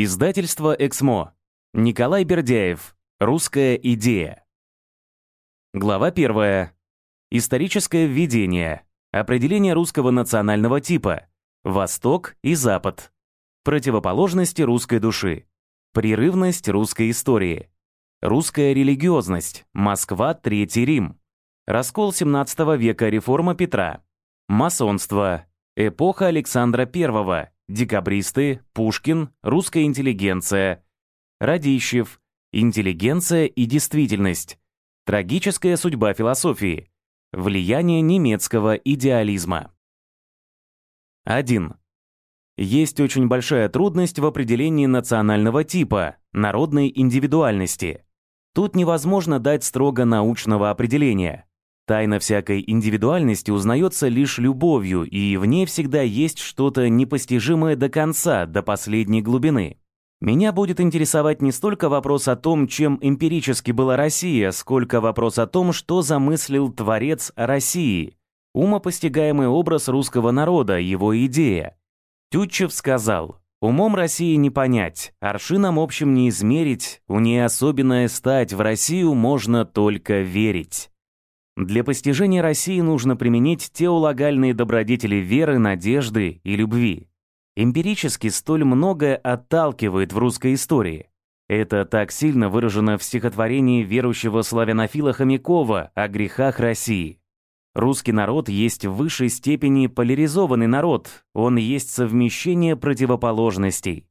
Издательство «Эксмо». Николай Бердяев. Русская идея. Глава первая. Историческое введение. Определение русского национального типа. Восток и Запад. Противоположности русской души. Прерывность русской истории. Русская религиозность. Москва, Третий Рим. Раскол 17 века, реформа Петра. Масонство. Эпоха Александра I. Декабристы, Пушкин, русская интеллигенция. Радищев. Интеллигенция и действительность. Трагическая судьба философии. Влияние немецкого идеализма. 1. Есть очень большая трудность в определении национального типа, народной индивидуальности. Тут невозможно дать строго научного определения. Тайна всякой индивидуальности узнается лишь любовью, и в ней всегда есть что-то непостижимое до конца, до последней глубины. Меня будет интересовать не столько вопрос о том, чем эмпирически была Россия, сколько вопрос о том, что замыслил творец России, умопостигаемый образ русского народа, его идея. Тютчев сказал, «Умом России не понять, аршином общим не измерить, у ней особенная стать, в Россию можно только верить». Для постижения России нужно применить теологальные добродетели веры, надежды и любви. Эмпирически столь многое отталкивает в русской истории. Это так сильно выражено в стихотворении верующего славянофила Хомякова о грехах России. Русский народ есть в высшей степени поляризованный народ, он есть совмещение противоположностей.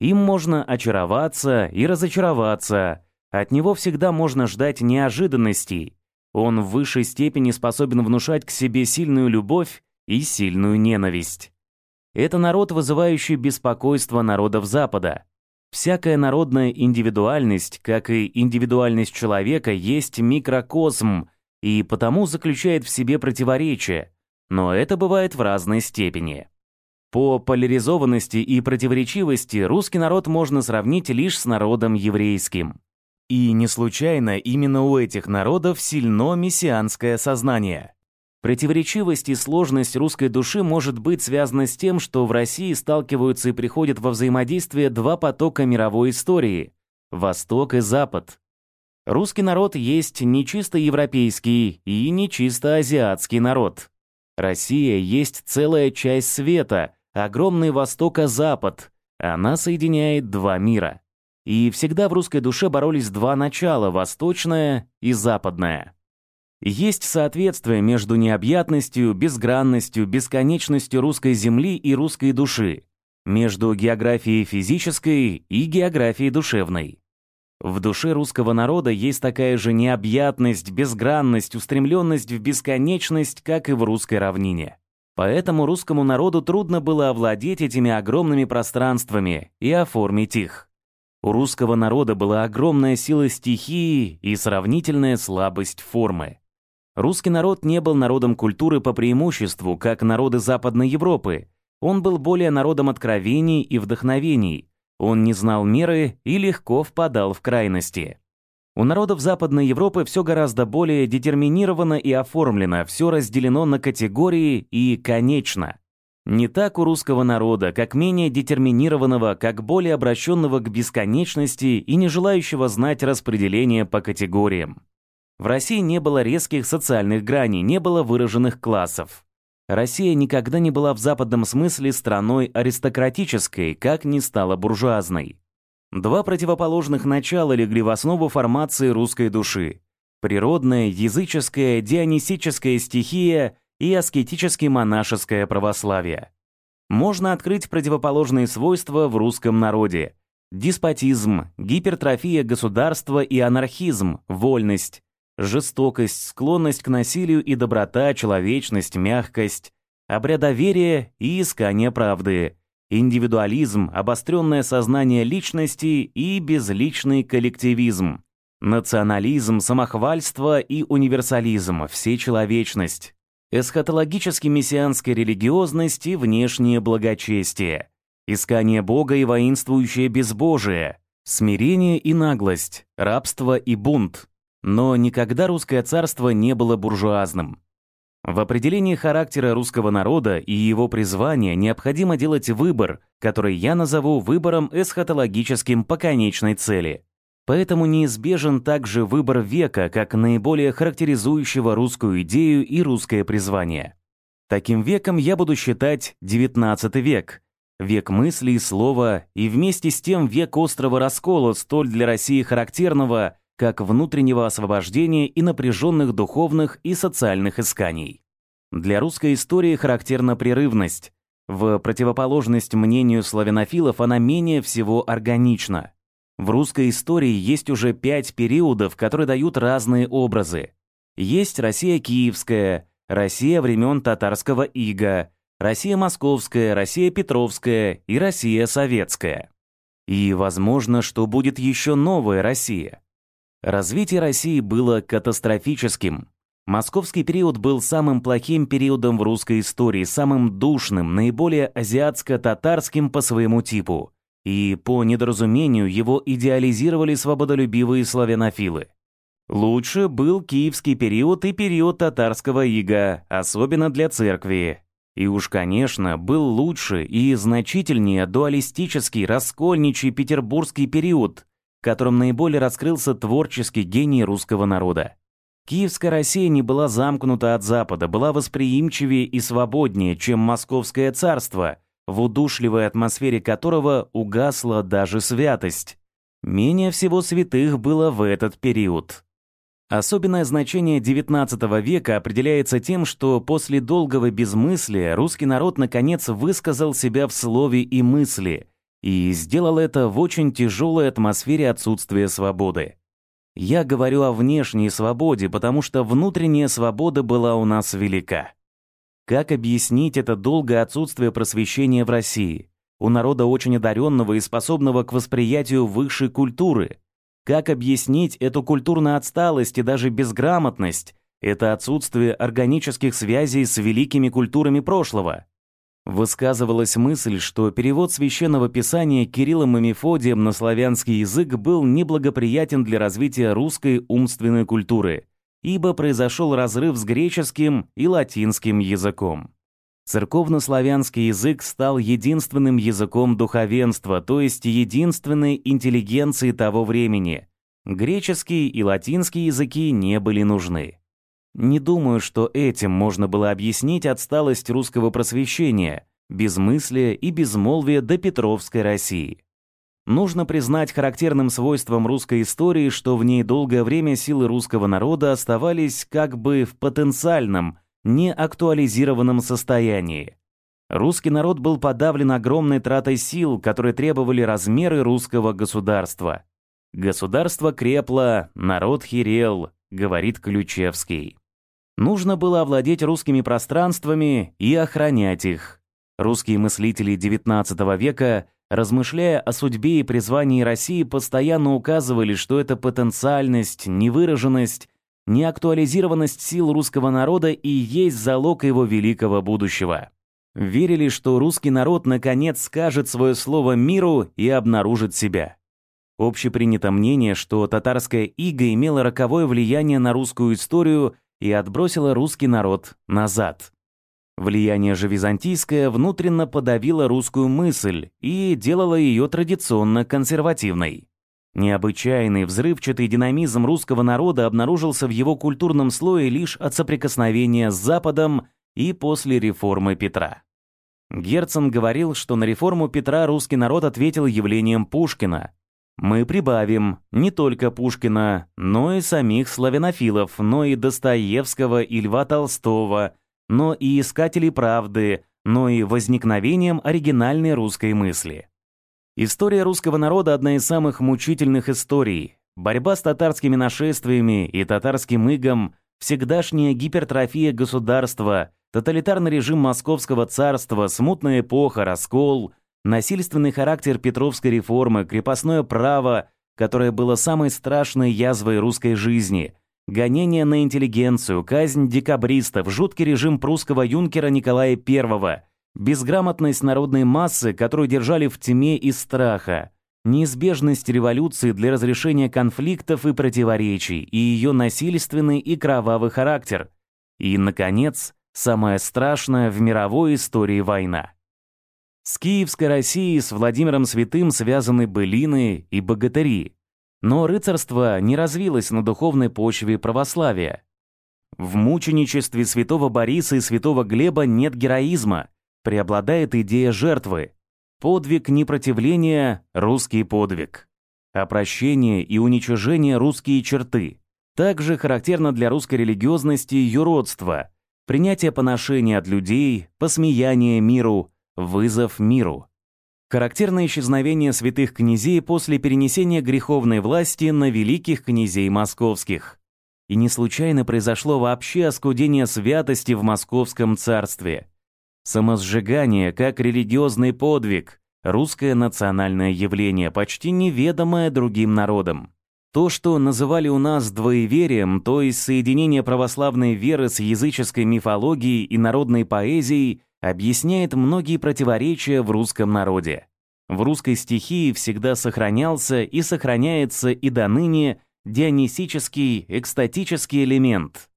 Им можно очароваться и разочароваться, от него всегда можно ждать неожиданностей, он в высшей степени способен внушать к себе сильную любовь и сильную ненависть. Это народ, вызывающий беспокойство народов Запада. Всякая народная индивидуальность, как и индивидуальность человека, есть микрокосм и потому заключает в себе противоречия, но это бывает в разной степени. По поляризованности и противоречивости русский народ можно сравнить лишь с народом еврейским. И не случайно именно у этих народов сильно мессианское сознание. Противоречивость и сложность русской души может быть связана с тем, что в России сталкиваются и приходят во взаимодействие два потока мировой истории – Восток и Запад. Русский народ есть не чисто европейский и не чисто азиатский народ. Россия есть целая часть света, огромный Восток-Запад. Она соединяет два мира. И всегда в русской душе боролись два начала – восточное и западное. Есть соответствие между необъятностью, безгранностью, бесконечностью русской земли и русской души, между географией физической и географией душевной. В душе русского народа есть такая же необъятность, безгранность, устремленность в бесконечность, как и в русской равнине. Поэтому русскому народу трудно было овладеть этими огромными пространствами и оформить их. У русского народа была огромная сила стихии и сравнительная слабость формы. Русский народ не был народом культуры по преимуществу, как народы Западной Европы. Он был более народом откровений и вдохновений. Он не знал меры и легко впадал в крайности. У народов Западной Европы все гораздо более детерминировано и оформлено, все разделено на категории и конечно. Не так у русского народа, как менее детерминированного, как более обращенного к бесконечности и не желающего знать распределение по категориям. В России не было резких социальных граней, не было выраженных классов. Россия никогда не была в западном смысле страной аристократической, как не стала буржуазной. Два противоположных начала легли в основу формации русской души. Природная, языческая, дионисическая стихия и аскетически-монашеское православие. Можно открыть противоположные свойства в русском народе. Деспотизм, гипертрофия государства и анархизм, вольность, жестокость, склонность к насилию и доброта, человечность, мягкость, обрядоверие и искание правды, индивидуализм, обостренное сознание личности и безличный коллективизм, национализм, самохвальство и универсализм, всечеловечность, эсхатологически-мессианская религиозность и внешнее благочестие, искание Бога и воинствующее безбожие, смирение и наглость, рабство и бунт. Но никогда русское царство не было буржуазным. В определении характера русского народа и его призвания необходимо делать выбор, который я назову выбором эсхатологическим по конечной цели. Поэтому неизбежен также выбор века как наиболее характеризующего русскую идею и русское призвание. Таким веком я буду считать XIX век, век мысли и слова, и вместе с тем век острого раскола, столь для России характерного, как внутреннего освобождения и напряженных духовных и социальных исканий. Для русской истории характерна прерывность. В противоположность мнению славянофилов она менее всего органична. В русской истории есть уже пять периодов, которые дают разные образы. Есть Россия Киевская, Россия времен татарского ига, Россия Московская, Россия Петровская и Россия Советская. И возможно, что будет еще новая Россия. Развитие России было катастрофическим. Московский период был самым плохим периодом в русской истории, самым душным, наиболее азиатско-татарским по своему типу. И по недоразумению его идеализировали свободолюбивые славянофилы. Лучше был киевский период и период татарского ига, особенно для церкви. И уж, конечно, был лучше и значительнее дуалистический, раскольничий петербургский период, в котором наиболее раскрылся творческий гений русского народа. Киевская Россия не была замкнута от Запада, была восприимчивее и свободнее, чем Московское царство, в удушливой атмосфере которого угасла даже святость. Менее всего святых было в этот период. Особенное значение XIX века определяется тем, что после долгого безмыслия русский народ наконец высказал себя в слове и мысли, и сделал это в очень тяжелой атмосфере отсутствия свободы. Я говорю о внешней свободе, потому что внутренняя свобода была у нас велика. Как объяснить это долгое отсутствие просвещения в России? У народа очень одаренного и способного к восприятию высшей культуры – как объяснить эту культурную отсталость и даже безграмотность, это отсутствие органических связей с великими культурами прошлого? Высказывалась мысль, что перевод священного писания Кириллом и Мефодием на славянский язык был неблагоприятен для развития русской умственной культуры, ибо произошел разрыв с греческим и латинским языком. Церковнославянский язык стал единственным языком духовенства, то есть единственной интеллигенции того времени. Греческий и латинский языки не были нужны. Не думаю, что этим можно было объяснить отсталость русского просвещения, безмыслие и безмолвие до Петровской России. Нужно признать характерным свойством русской истории, что в ней долгое время силы русского народа оставались как бы в потенциальном, неактуализированном состоянии. Русский народ был подавлен огромной тратой сил, которые требовали размеры русского государства. «Государство крепло, народ херел», — говорит Ключевский. Нужно было овладеть русскими пространствами и охранять их. Русские мыслители XIX века, размышляя о судьбе и призвании России, постоянно указывали, что эта потенциальность, невыраженность неактуализированность сил русского народа и есть залог его великого будущего. Верили, что русский народ наконец скажет свое слово миру и обнаружит себя. Общепринято мнение, что татарская ига имела роковое влияние на русскую историю и отбросила русский народ назад. Влияние же византийское внутренно подавило русскую мысль и делало ее традиционно консервативной. Необычайный взрывчатый динамизм русского народа обнаружился в его культурном слое лишь от соприкосновения с Западом и после реформы Петра. Герцен говорил, что на реформу Петра русский народ ответил явлением Пушкина. Мы прибавим не только Пушкина, но и самих славянофилов, но и Достоевского и Льва Толстого, но и искателей правды, но и возникновением оригинальной русской мысли. История русского народа – одна из самых мучительных историй. Борьба с татарскими нашествиями и татарским игом, всегдашняя гипертрофия государства, тоталитарный режим Московского царства, смутная эпоха, раскол, насильственный характер Петровской реформы, крепостное право, которое было самой страшной язвой русской жизни, гонение на интеллигенцию, казнь декабристов, жуткий режим прусского юнкера Николая I – Безграмотность народной массы, которую держали в тьме и страха, неизбежность революции для разрешения конфликтов и противоречий и ее насильственный и кровавый характер, И, наконец, самая страшная в мировой истории война. С Киевской Россией с Владимиром Святым связаны былины и богатыри, но рыцарство не развилось на духовной почве православия. В мученичестве святого Бориса и святого Глеба нет героизма, преобладает идея жертвы. Подвиг непротивления – русский подвиг. Опрощение и уничижение – русские черты. Также характерно для русской религиозности юродство, принятие поношения от людей, посмеяние миру, вызов миру. Характерно исчезновение святых князей после перенесения греховной власти на великих князей московских. И не случайно произошло вообще оскудение святости в московском царстве. Самосжигание как религиозный подвиг, русское национальное явление, почти неведомое другим народам. То, что называли у нас двоеверием, то есть соединение православной веры с языческой мифологией и народной поэзией, объясняет многие противоречия в русском народе. В русской стихии всегда сохранялся и сохраняется и до ныне дионисический, экстатический элемент.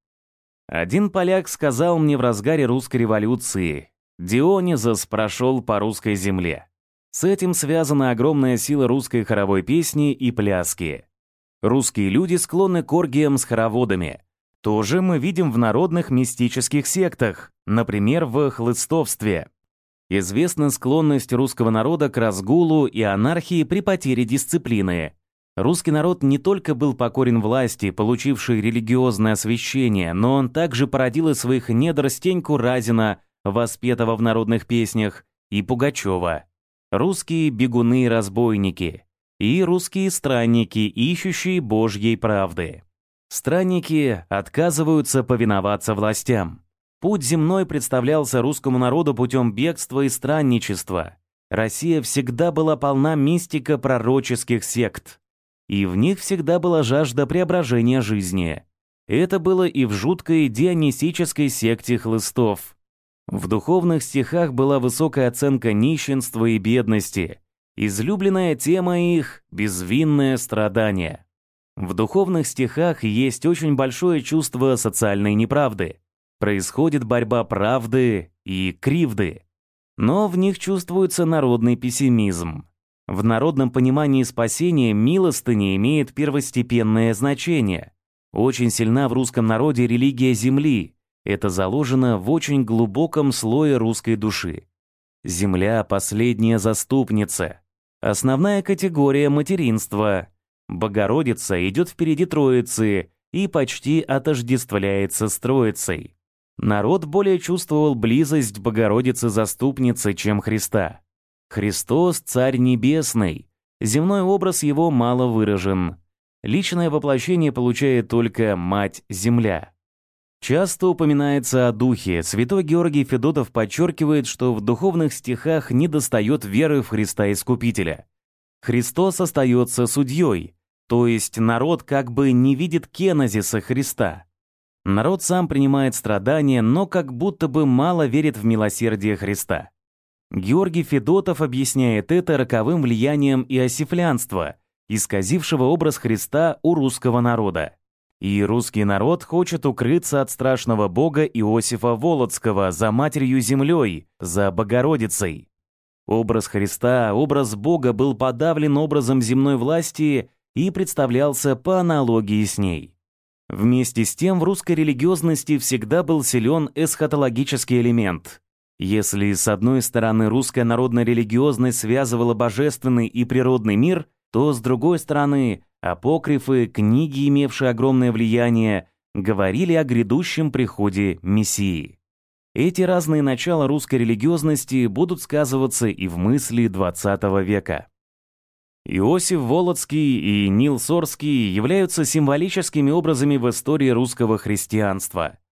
Один поляк сказал мне в разгаре русской революции «Дионизос прошел по русской земле». С этим связана огромная сила русской хоровой песни и пляски. Русские люди склонны к оргиям с хороводами. Тоже мы видим в народных мистических сектах, например, в хлыстовстве. Известна склонность русского народа к разгулу и анархии при потере дисциплины. Русский народ не только был покорен власти, получившей религиозное освящение, но он также породил из своих недр Стеньку Разина, воспетого в народных песнях, и Пугачева. Русские бегуны и разбойники. И русские странники, ищущие Божьей правды. Странники отказываются повиноваться властям. Путь земной представлялся русскому народу путем бегства и странничества. Россия всегда была полна мистика пророческих сект и в них всегда была жажда преображения жизни. Это было и в жуткой дионисической секте хлыстов. В духовных стихах была высокая оценка нищенства и бедности. Излюбленная тема их — безвинное страдание. В духовных стихах есть очень большое чувство социальной неправды. Происходит борьба правды и кривды. Но в них чувствуется народный пессимизм. В народном понимании спасения милостыня имеет первостепенное значение. Очень сильна в русском народе религия земли. Это заложено в очень глубоком слое русской души. Земля – последняя заступница. Основная категория материнства. Богородица идет впереди Троицы и почти отождествляется с Троицей. Народ более чувствовал близость Богородицы-заступницы, чем Христа. Христос — Царь Небесный. Земной образ его мало выражен. Личное воплощение получает только Мать-Земля. Часто упоминается о Духе. Святой Георгий Федотов подчеркивает, что в духовных стихах недостает веры в Христа Искупителя. Христос остается судьей, то есть народ как бы не видит кенозиса Христа. Народ сам принимает страдания, но как будто бы мало верит в милосердие Христа. Георгий Федотов объясняет это роковым влиянием иосифлянства, исказившего образ Христа у русского народа. И русский народ хочет укрыться от страшного бога Иосифа Володского за матерью землей, за Богородицей. Образ Христа, образ Бога был подавлен образом земной власти и представлялся по аналогии с ней. Вместе с тем в русской религиозности всегда был силен эсхатологический элемент. Если с одной стороны русская народная религиозность связывала божественный и природный мир, то с другой стороны апокрифы, книги, имевшие огромное влияние, говорили о грядущем приходе Мессии. Эти разные начала русской религиозности будут сказываться и в мысли XX века. Иосиф Володский и Нил Сорский являются символическими образами в истории русского христианства –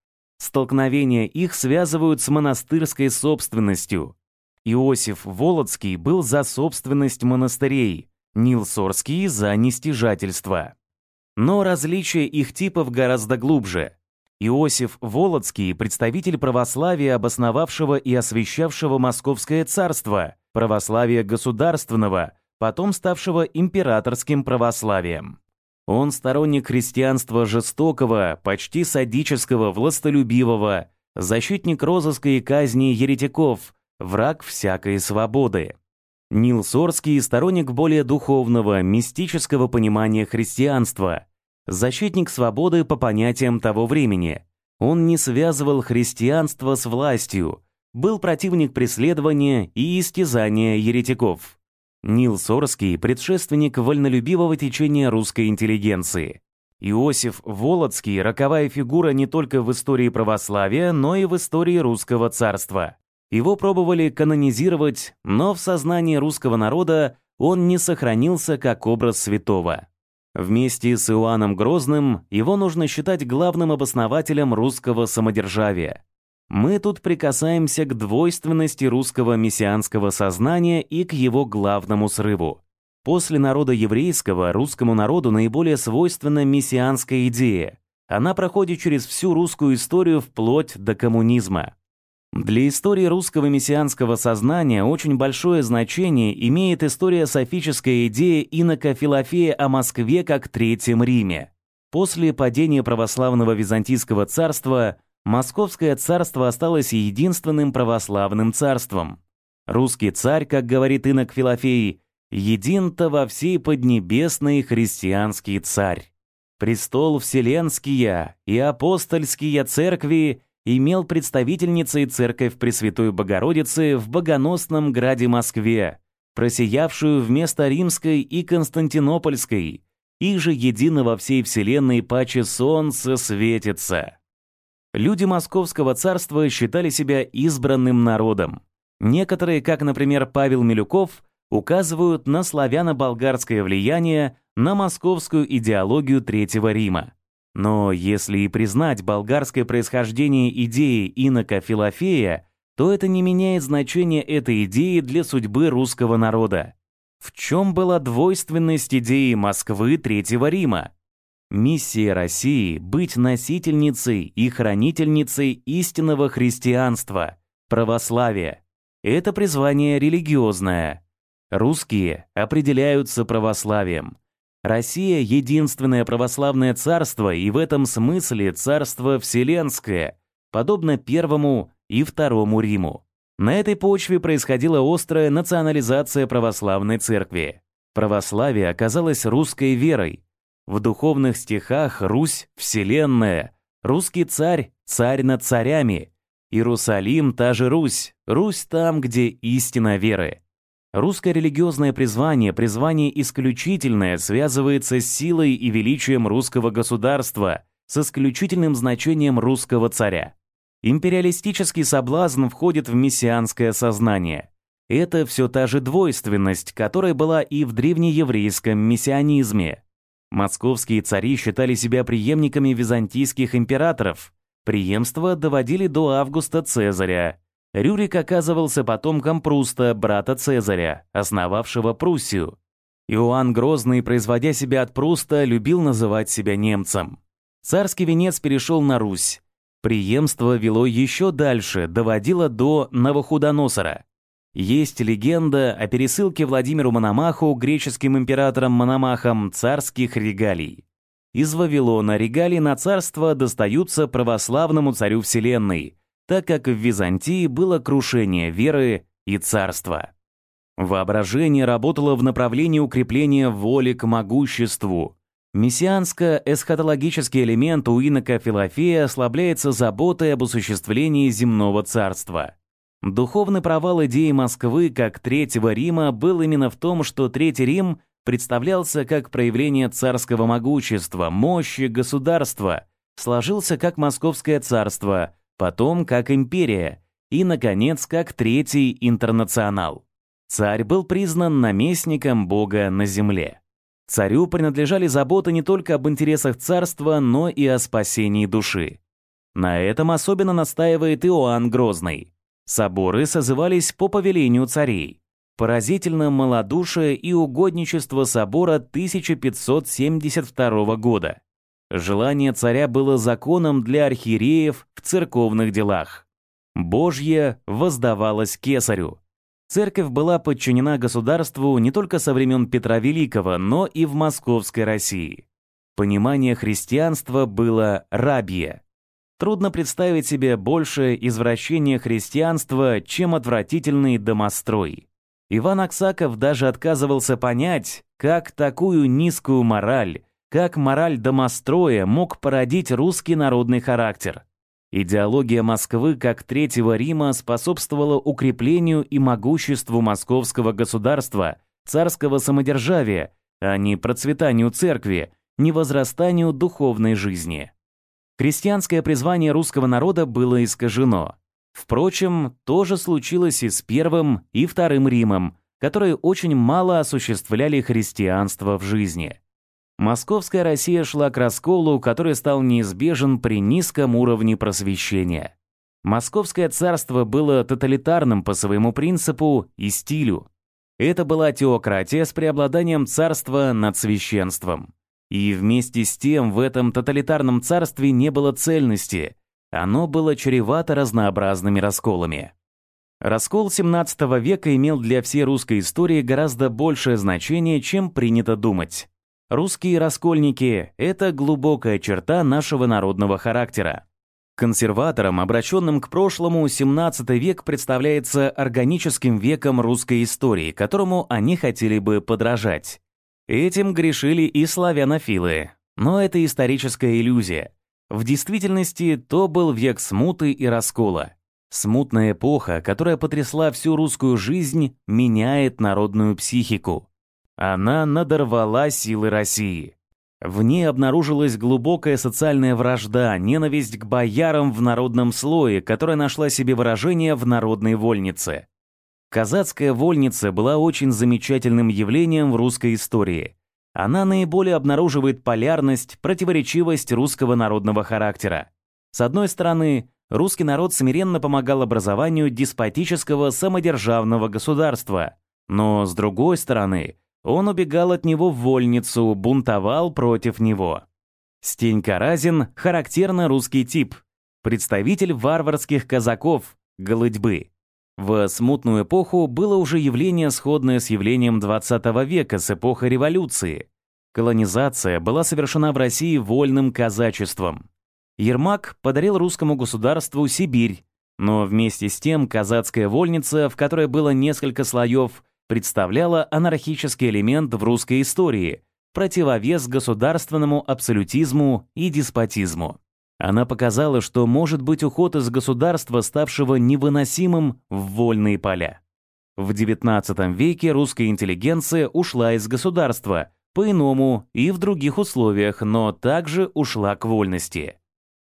Столкновения их связывают с монастырской собственностью. Иосиф Володский был за собственность монастырей, Нил Сорский — за нестяжательство. Но различия их типов гораздо глубже. Иосиф Володский — представитель православия, обосновавшего и освящавшего Московское царство, православия государственного, потом ставшего императорским православием. Он сторонник христианства жестокого, почти садического, властолюбивого, защитник розыска и казни еретиков, враг всякой свободы. Нил Сорский – сторонник более духовного, мистического понимания христианства, защитник свободы по понятиям того времени. Он не связывал христианство с властью, был противник преследования и истязания еретиков. Нил Сорский – предшественник вольнолюбивого течения русской интеллигенции. Иосиф Володский – роковая фигура не только в истории православия, но и в истории русского царства. Его пробовали канонизировать, но в сознании русского народа он не сохранился как образ святого. Вместе с Иоанном Грозным его нужно считать главным обоснователем русского самодержавия. Мы тут прикасаемся к двойственности русского мессианского сознания и к его главному срыву. После народа еврейского русскому народу наиболее свойственна мессианская идея. Она проходит через всю русскую историю вплоть до коммунизма. Для истории русского мессианского сознания очень большое значение имеет история софическая идея инока Филофея о Москве как Третьем Риме. После падения православного Византийского царства Московское царство осталось единственным православным царством. Русский царь, как говорит инок Филофей, един-то во всей поднебесной христианский царь. Престол вселенские и апостольские церкви имел представительницей церковь Пресвятой Богородицы в богоносном граде Москве, просиявшую вместо римской и константинопольской, и же едино во всей вселенной паче солнце светится. Люди Московского царства считали себя избранным народом. Некоторые, как, например, Павел Милюков, указывают на славяно-болгарское влияние на московскую идеологию Третьего Рима. Но если и признать болгарское происхождение идеи инока Филофея, то это не меняет значения этой идеи для судьбы русского народа. В чем была двойственность идеи Москвы Третьего Рима? Миссия России — быть носительницей и хранительницей истинного христианства, православия. Это призвание религиозное, Русские определяются православием. Россия — единственное православное царство и в этом смысле царство вселенское, подобно Первому и Второму Риму. На этой почве происходила острая национализация православной церкви. Православие оказалось русской верой. В духовных стихах Русь — вселенная, русский царь — царь над царями, Иерусалим — та же Русь, Русь там, где истина веры. Русское религиозное призвание, призвание исключительное, связывается с силой и величием русского государства, с исключительным значением русского царя. Империалистический соблазн входит в мессианское сознание. Это все та же двойственность, которая была и в древнееврейском мессианизме. Московские цари считали себя преемниками византийских императоров. Преемство доводили до Августа Цезаря, Рюрик оказывался потомком Пруста, брата Цезаря, основавшего Пруссию. Иоанн Грозный, производя себя от Пруста, любил называть себя немцем. Царский венец перешел на Русь. Преемство вело еще дальше, доводило до Новохудоносора. Есть легенда о пересылке Владимиру Мономаху, греческим императором Мономахом, царских регалий. Из Вавилона регалии на царство достаются православному царю Вселенной – так как в Византии было крушение веры и царства. Воображение работало в направлении укрепления воли к могуществу. Мессианско-эсхатологический элемент у инока Филофея ослабляется заботой об осуществлении земного царства. Духовный провал идеи Москвы как Третьего Рима был именно в том, что Третий Рим представлялся как проявление царского могущества, мощи государства, сложился как Московское царство – потом как империя и, наконец, как третий интернационал. Царь был признан наместником Бога на земле. Царю принадлежали заботы не только об интересах царства, но и о спасении души. На этом особенно настаивает Иоанн Грозный. Соборы созывались по повелению царей. Поразительно малодушие и угодничество собора 1572 года. Желание царя было законом для архиереев в церковных делах. Божье воздавалось кесарю. Церковь была подчинена государству не только со времен Петра Великого, но и в Московской России. Понимание христианства было рабье. Трудно представить себе большее извращение христианства, чем отвратительный домострой. Иван Аксаков даже отказывался понять, как такую низкую мораль, как мораль домостроя мог породить русский народный характер. Идеология Москвы как Третьего Рима способствовала укреплению и могуществу московского государства, царского самодержавия, а не процветанию церкви, не возрастанию духовной жизни. Крестьянское призвание русского народа было искажено. Впрочем, то же случилось и с Первым и Вторым Римом, которые очень мало осуществляли христианство в жизни. Московская Россия шла к расколу, который стал неизбежен при низком уровне просвещения. Московское царство было тоталитарным по своему принципу и стилю. Это была теократия с преобладанием царства над священством. И вместе с тем в этом тоталитарном царстве не было цельности, оно было чревато разнообразными расколами. Раскол XVII века имел для всей русской истории гораздо большее значение, чем принято думать. Русские раскольники — это глубокая черта нашего народного характера. Консерваторам, обращенным к прошлому, XVII век представляется органическим веком русской истории, которому они хотели бы подражать. Этим грешили и славянофилы. Но это историческая иллюзия. В действительности то был век смуты и раскола. Смутная эпоха, которая потрясла всю русскую жизнь, меняет народную психику. Она надорвала силы России. В ней обнаружилась глубокая социальная вражда, ненависть к боярам в народном слое, которая нашла себе выражение в народной вольнице. Казацкая вольница была очень замечательным явлением в русской истории. Она наиболее обнаруживает полярность, противоречивость русского народного характера. С одной стороны, русский народ смиренно помогал образованию деспотического самодержавного государства, но с другой стороны, он убегал от него в вольницу, бунтовал против него. Стенька Разин – характерно русский тип, представитель варварских казаков, голыдьбы. В смутную эпоху было уже явление, сходное с явлением XX века, с эпохой революции. Колонизация была совершена в России вольным казачеством. Ермак подарил русскому государству Сибирь, но вместе с тем казацкая вольница, в которой было несколько слоев, представляла анархический элемент в русской истории, противовес государственному абсолютизму и деспотизму. Она показала, что может быть уход из государства, ставшего невыносимым в вольные поля. В XIX веке русская интеллигенция ушла из государства, по-иному и в других условиях, но также ушла к вольности.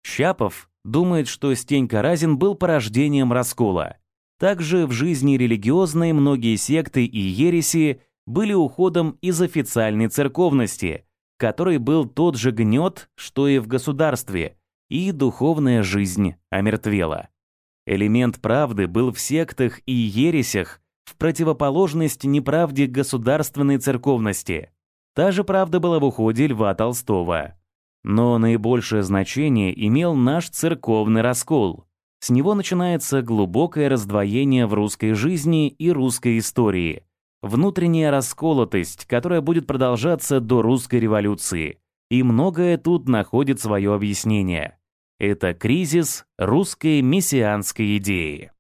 Щапов думает, что Стенька Разин был порождением раскола. Также в жизни религиозной многие секты и ереси были уходом из официальной церковности, который был тот же гнет, что и в государстве – и духовная жизнь омертвела. Элемент правды был в сектах и ересях в противоположность неправде государственной церковности. Та же правда была в уходе Льва Толстого. Но наибольшее значение имел наш церковный раскол. С него начинается глубокое раздвоение в русской жизни и русской истории. Внутренняя расколотость, которая будет продолжаться до русской революции. И многое тут находит свое объяснение. Это кризис русской мессианской идеи.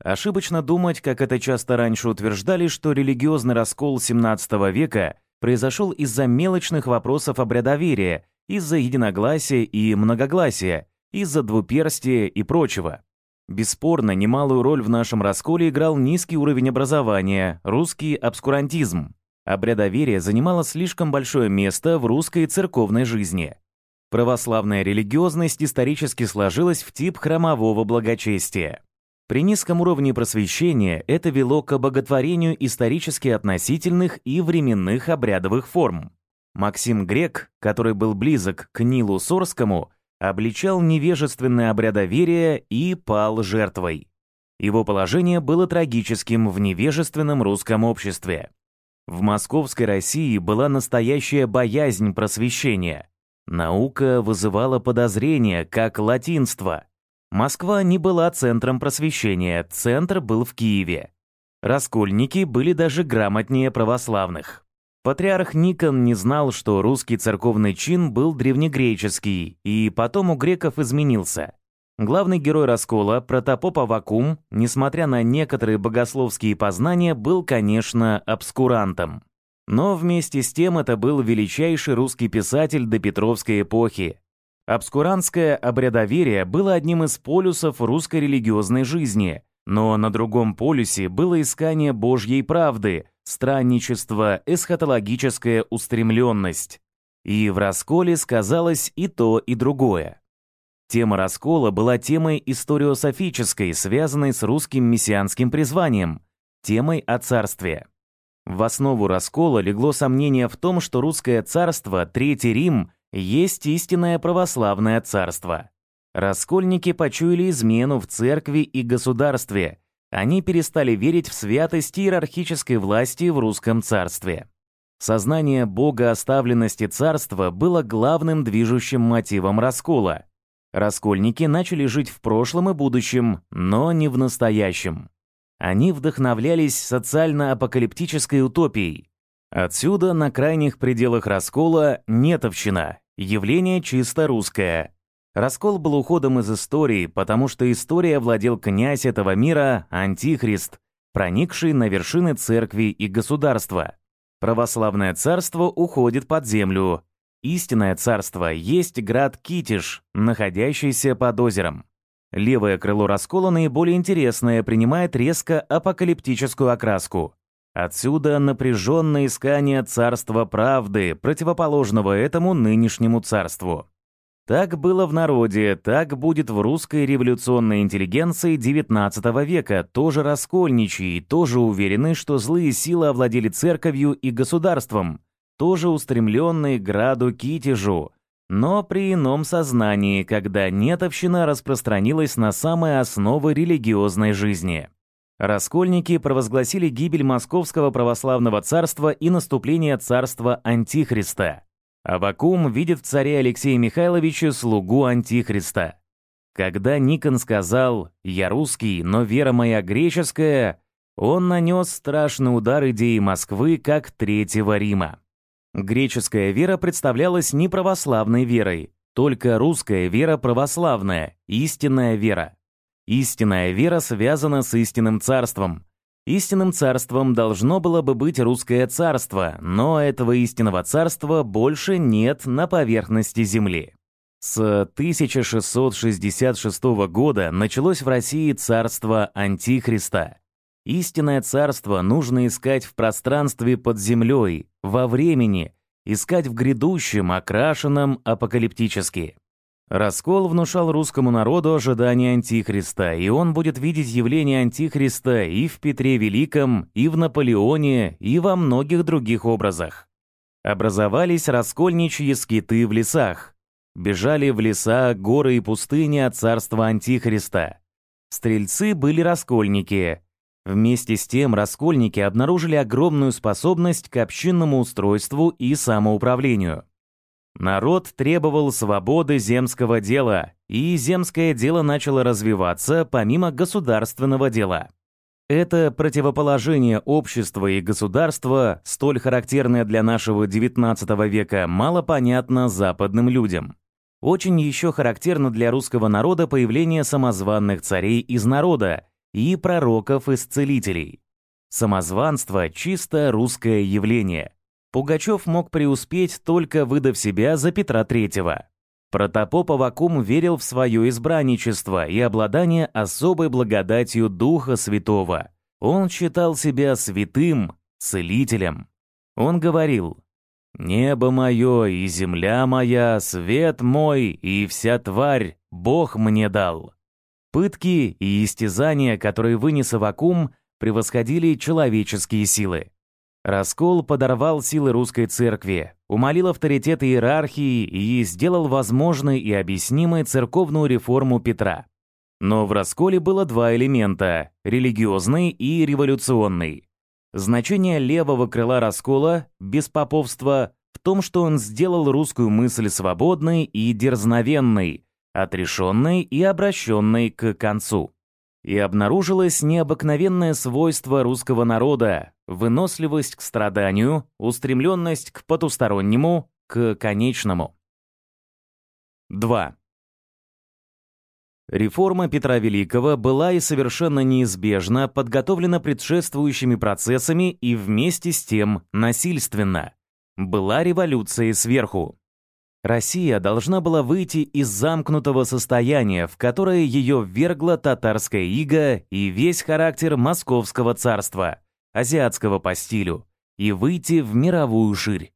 Ошибочно думать, как это часто раньше утверждали, что религиозный раскол XVII века произошел из-за мелочных вопросов обрядоверия, из-за единогласия и многогласия, из-за двуперстия и прочего. Бесспорно, немалую роль в нашем расколе играл низкий уровень образования, русский обскурантизм. Обрядоверие занимало слишком большое место в русской церковной жизни. Православная религиозность исторически сложилась в тип храмового благочестия. При низком уровне просвещения это вело к обоготворению исторически относительных и временных обрядовых форм. Максим Грек, который был близок к Нилу Сорскому, обличал невежественное обрядоверие и пал жертвой. Его положение было трагическим в невежественном русском обществе. В московской России была настоящая боязнь просвещения. Наука вызывала подозрения, как латинство. Москва не была центром просвещения, центр был в Киеве. Раскольники были даже грамотнее православных. Патриарх Никон не знал, что русский церковный чин был древнегреческий, и потом у греков изменился. Главный герой раскола, протопоп Авакум, несмотря на некоторые богословские познания, был, конечно, обскурантом. Но вместе с тем это был величайший русский писатель до Петровской эпохи. Обскурантское обрядоверие было одним из полюсов русской религиозной жизни, но на другом полюсе было искание Божьей правды, странничество, эсхатологическая устремленность. И в расколе сказалось и то, и другое. Тема раскола была темой историософической, связанной с русским мессианским призванием, темой о царстве. В основу раскола легло сомнение в том, что русское царство, Третий Рим, есть истинное православное царство. Раскольники почуяли измену в церкви и государстве. Они перестали верить в святость иерархической власти в русском царстве. Сознание богооставленности царства было главным движущим мотивом раскола. Раскольники начали жить в прошлом и будущем, но не в настоящем. Они вдохновлялись социально-апокалиптической утопией. Отсюда на крайних пределах раскола нетовщина, явление чисто русское. Раскол был уходом из истории, потому что история владел князь этого мира, антихрист, проникший на вершины церкви и государства. Православное царство уходит под землю. Истинное царство есть град Китиш, находящийся под озером. Левое крыло раскола наиболее интересное, принимает резко апокалиптическую окраску. Отсюда напряженное искание царства правды, противоположного этому нынешнему царству. Так было в народе, так будет в русской революционной интеллигенции XIX века, тоже раскольничьи, тоже уверены, что злые силы овладели церковью и государством, тоже устремленные к граду Китежу, но при ином сознании, когда нетовщина распространилась на самые основы религиозной жизни. Раскольники провозгласили гибель Московского православного царства и наступление царства Антихриста. Авакум видит в царе Алексея Михайловича слугу Антихриста. Когда Никон сказал «Я русский, но вера моя греческая», он нанес страшный удар идеи Москвы как Третьего Рима. Греческая вера представлялась не православной верой, только русская вера православная, истинная вера. Истинная вера связана с истинным царством. Истинным царством должно было бы быть русское царство, но этого истинного царства больше нет на поверхности земли. С 1666 года началось в России царство Антихриста. Истинное царство нужно искать в пространстве под землей, во времени, искать в грядущем, окрашенном апокалиптически. Раскол внушал русскому народу ожидание Антихриста, и он будет видеть явление Антихриста и в Петре Великом, и в Наполеоне, и во многих других образах. Образовались раскольничьи скиты в лесах. Бежали в леса, горы и пустыни от царства Антихриста. Стрельцы были раскольники, Вместе с тем раскольники обнаружили огромную способность к общинному устройству и самоуправлению. Народ требовал свободы земского дела, и земское дело начало развиваться помимо государственного дела. Это противоположение общества и государства, столь характерное для нашего XIX века, мало понятно западным людям. Очень еще характерно для русского народа появление самозванных царей из народа, и пророков-исцелителей. Самозванство — чисто русское явление. Пугачев мог преуспеть, только выдав себя за Петра III. Протопоп Авакум верил в свое избранничество и обладание особой благодатью Духа Святого. Он считал себя святым, целителем. Он говорил «Небо мое и земля моя, свет мой и вся тварь Бог мне дал». Пытки и истязания, которые вынес Авакум, превосходили человеческие силы. Раскол подорвал силы русской церкви, умолил авторитет иерархии и сделал возможной и объяснимой церковную реформу Петра. Но в расколе было два элемента – религиозный и революционный. Значение левого крыла раскола, без поповства, в том, что он сделал русскую мысль свободной и дерзновенной – отрешенный и обращенный к концу. И обнаружилось необыкновенное свойство русского народа — выносливость к страданию, устремленность к потустороннему, к конечному. 2. Реформа Петра Великого была и совершенно неизбежно подготовлена предшествующими процессами и вместе с тем насильственно. Была революция сверху. Россия должна была выйти из замкнутого состояния, в которое ее ввергла татарская ига и весь характер московского царства, азиатского по стилю, и выйти в мировую ширь.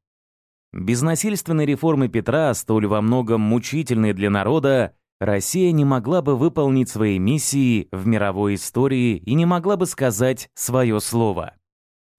Без насильственной реформы Петра, столь во многом мучительной для народа, Россия не могла бы выполнить свои миссии в мировой истории и не могла бы сказать свое слово.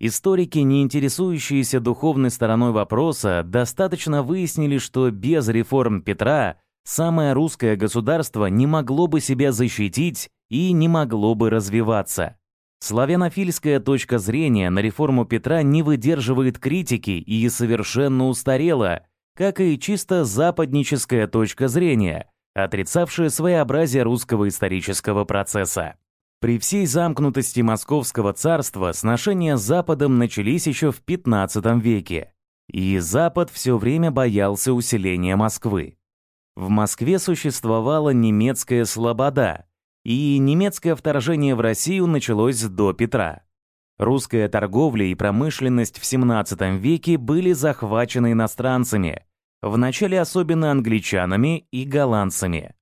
Историки, не интересующиеся духовной стороной вопроса, достаточно выяснили, что без реформ Петра самое русское государство не могло бы себя защитить и не могло бы развиваться. Славянофильская точка зрения на реформу Петра не выдерживает критики и совершенно устарела, как и чисто западническая точка зрения – отрицавшее своеобразие русского исторического процесса. При всей замкнутости Московского царства сношения с Западом начались еще в XV веке, и Запад все время боялся усиления Москвы. В Москве существовала немецкая слобода, и немецкое вторжение в Россию началось до Петра. Русская торговля и промышленность в XVII веке были захвачены иностранцами, Вначале особенно англичанами и голландцами.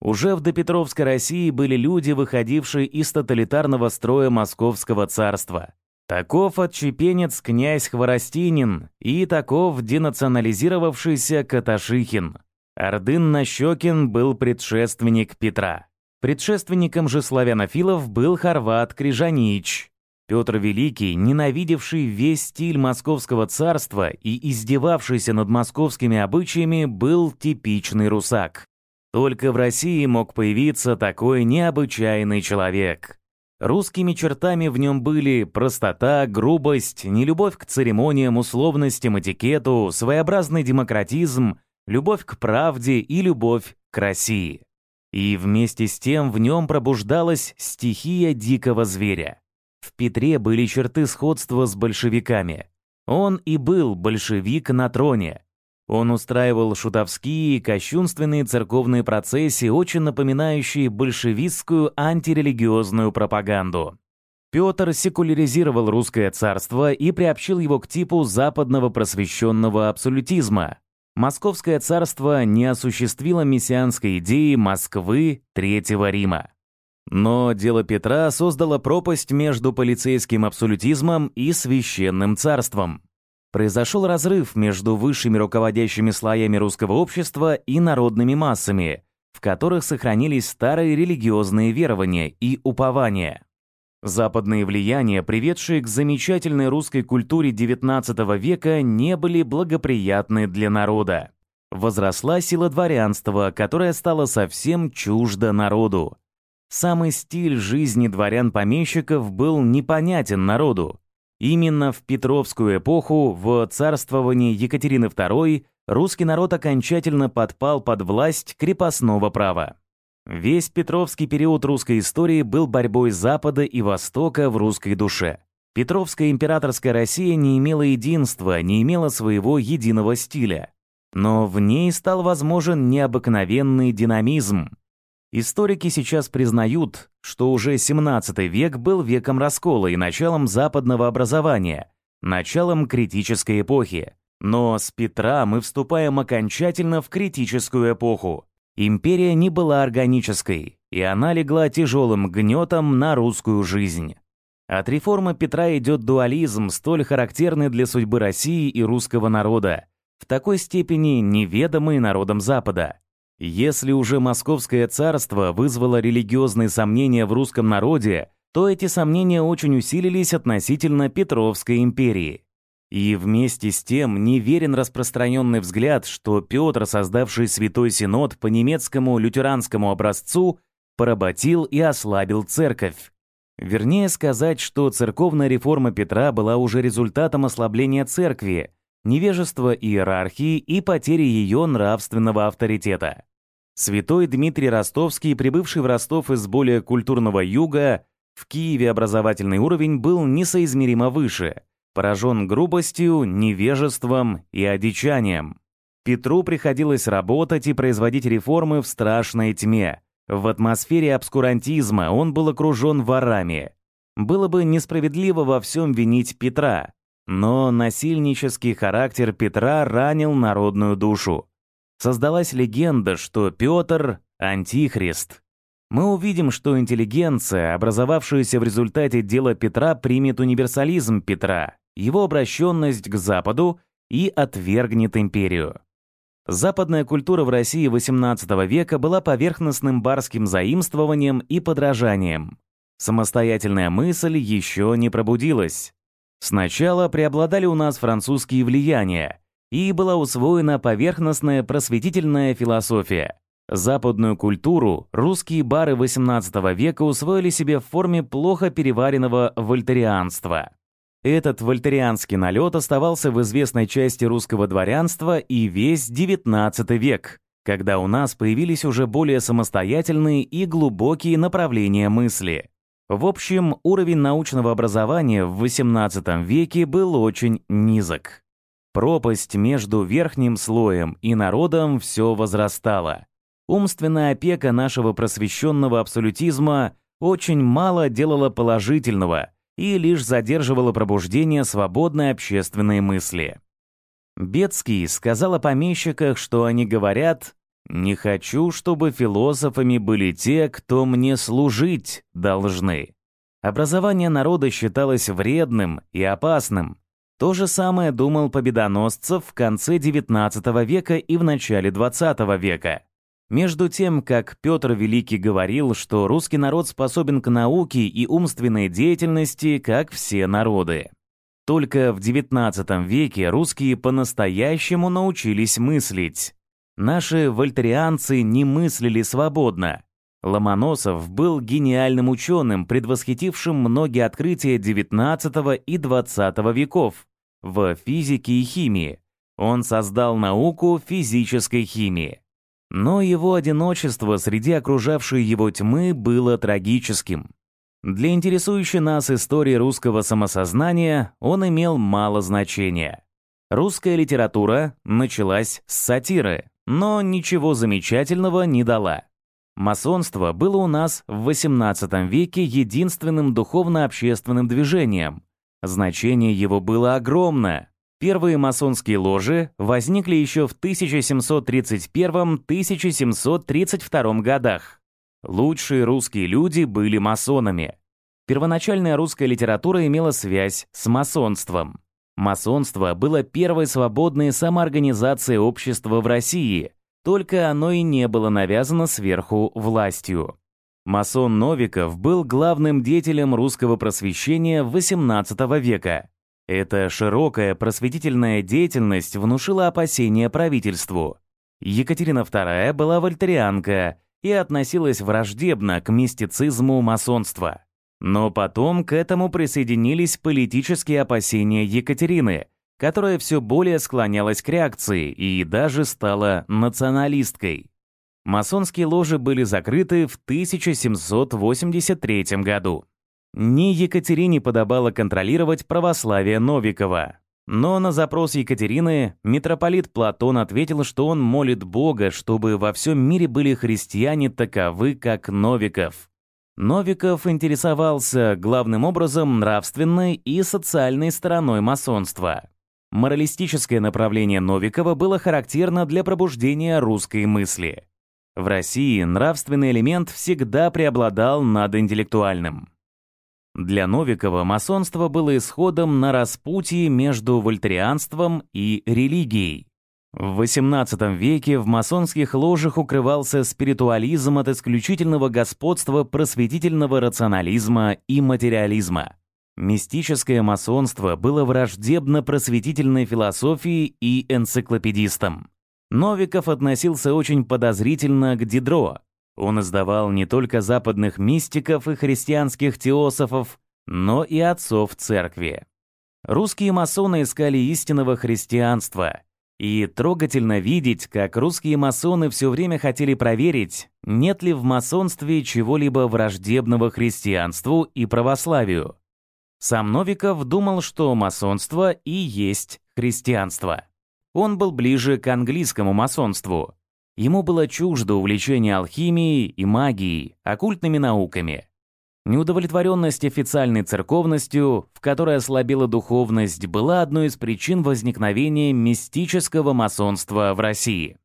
Уже в допетровской России были люди, выходившие из тоталитарного строя Московского царства. Таков отчепенец князь Хворостинин и таков денационализировавшийся Каташихин. Ордын-Нащекин был предшественник Петра. Предшественником же славянофилов был хорват Крижанич, Петр Великий, ненавидевший весь стиль московского царства и издевавшийся над московскими обычаями, был типичный русак. Только в России мог появиться такой необычайный человек. Русскими чертами в нем были простота, грубость, нелюбовь к церемониям, условностям, этикету, своеобразный демократизм, любовь к правде и любовь к России. И вместе с тем в нем пробуждалась стихия дикого зверя. В Петре были черты сходства с большевиками. Он и был большевик на троне. Он устраивал шутовские и кощунственные церковные процессии, очень напоминающие большевистскую антирелигиозную пропаганду. Петр секуляризировал русское царство и приобщил его к типу западного просвещенного абсолютизма. Московское царство не осуществило мессианской идеи Москвы Третьего Рима. Но дело Петра создало пропасть между полицейским абсолютизмом и священным царством. Произошел разрыв между высшими руководящими слоями русского общества и народными массами, в которых сохранились старые религиозные верования и упования. Западные влияния, приведшие к замечательной русской культуре XIX века, не были благоприятны для народа. Возросла сила дворянства, которая стала совсем чужда народу. Самый стиль жизни дворян-помещиков был непонятен народу. Именно в Петровскую эпоху, в царствовании Екатерины II, русский народ окончательно подпал под власть крепостного права. Весь Петровский период русской истории был борьбой Запада и Востока в русской душе. Петровская императорская Россия не имела единства, не имела своего единого стиля. Но в ней стал возможен необыкновенный динамизм, Историки сейчас признают, что уже 17 век был веком раскола и началом западного образования, началом критической эпохи. Но с Петра мы вступаем окончательно в критическую эпоху. Империя не была органической, и она легла тяжелым гнетом на русскую жизнь. От реформы Петра идет дуализм, столь характерный для судьбы России и русского народа, в такой степени неведомый народам Запада. Если уже Московское царство вызвало религиозные сомнения в русском народе, то эти сомнения очень усилились относительно Петровской империи. И вместе с тем неверен распространенный взгляд, что Петр, создавший Святой Синод по немецкому лютеранскому образцу, поработил и ослабил церковь. Вернее сказать, что церковная реформа Петра была уже результатом ослабления церкви, невежества иерархии и потери ее нравственного авторитета. Святой Дмитрий Ростовский, прибывший в Ростов из более культурного юга, в Киеве образовательный уровень был несоизмеримо выше, поражен грубостью, невежеством и одичанием. Петру приходилось работать и производить реформы в страшной тьме. В атмосфере обскурантизма он был окружен ворами. Было бы несправедливо во всем винить Петра, но насильнический характер Петра ранил народную душу. Создалась легенда, что Петр — антихрист. Мы увидим, что интеллигенция, образовавшаяся в результате дела Петра, примет универсализм Петра, его обращенность к Западу и отвергнет империю. Западная культура в России XVIII века была поверхностным барским заимствованием и подражанием. Самостоятельная мысль еще не пробудилась. Сначала преобладали у нас французские влияния, и была усвоена поверхностная просветительная философия. Западную культуру русские бары XVIII века усвоили себе в форме плохо переваренного вольтерианства. Этот вольтерианский налет оставался в известной части русского дворянства и весь XIX век, когда у нас появились уже более самостоятельные и глубокие направления мысли. В общем, уровень научного образования в XVIII веке был очень низок. Пропасть между верхним слоем и народом все возрастала. Умственная опека нашего просвещенного абсолютизма очень мало делала положительного и лишь задерживала пробуждение свободной общественной мысли. Бецкий сказал о помещиках, что они говорят «Не хочу, чтобы философами были те, кто мне служить должны». Образование народа считалось вредным и опасным, то же самое думал Победоносцев в конце XIX века и в начале XX века. Между тем, как Петр Великий говорил, что русский народ способен к науке и умственной деятельности, как все народы. Только в XIX веке русские по-настоящему научились мыслить. Наши вольтерианцы не мыслили свободно. Ломоносов был гениальным ученым, предвосхитившим многие открытия XIX и XX веков в физике и химии. Он создал науку физической химии. Но его одиночество среди окружавшей его тьмы было трагическим. Для интересующей нас истории русского самосознания он имел мало значения. Русская литература началась с сатиры, но ничего замечательного не дала. Масонство было у нас в XVIII веке единственным духовно-общественным движением. Значение его было огромное. Первые масонские ложи возникли еще в 1731-1732 годах. Лучшие русские люди были масонами. Первоначальная русская литература имела связь с масонством. Масонство было первой свободной самоорганизацией общества в России, только оно и не было навязано сверху властью. Масон Новиков был главным деятелем русского просвещения XVIII века. Эта широкая просветительная деятельность внушила опасения правительству. Екатерина II была вольтерианка и относилась враждебно к мистицизму масонства. Но потом к этому присоединились политические опасения Екатерины – которая все более склонялась к реакции и даже стала националисткой. Масонские ложи были закрыты в 1783 году. Не Екатерине подобало контролировать православие Новикова. Но на запрос Екатерины митрополит Платон ответил, что он молит Бога, чтобы во всем мире были христиане таковы, как Новиков. Новиков интересовался главным образом нравственной и социальной стороной масонства. Моралистическое направление Новикова было характерно для пробуждения русской мысли. В России нравственный элемент всегда преобладал над интеллектуальным. Для Новикова масонство было исходом на распутье между вольтерианством и религией. В XVIII веке в масонских ложах укрывался спиритуализм от исключительного господства просветительного рационализма и материализма. Мистическое масонство было враждебно просветительной философии и энциклопедистам. Новиков относился очень подозрительно к Дидро. Он издавал не только западных мистиков и христианских теософов, но и отцов церкви. Русские масоны искали истинного христианства. И трогательно видеть, как русские масоны все время хотели проверить, нет ли в масонстве чего-либо враждебного христианству и православию. Сам Новиков думал, что масонство и есть христианство. Он был ближе к английскому масонству. Ему было чуждо увлечение алхимией и магией, оккультными науками. Неудовлетворенность официальной церковностью, в которой ослабила духовность, была одной из причин возникновения мистического масонства в России.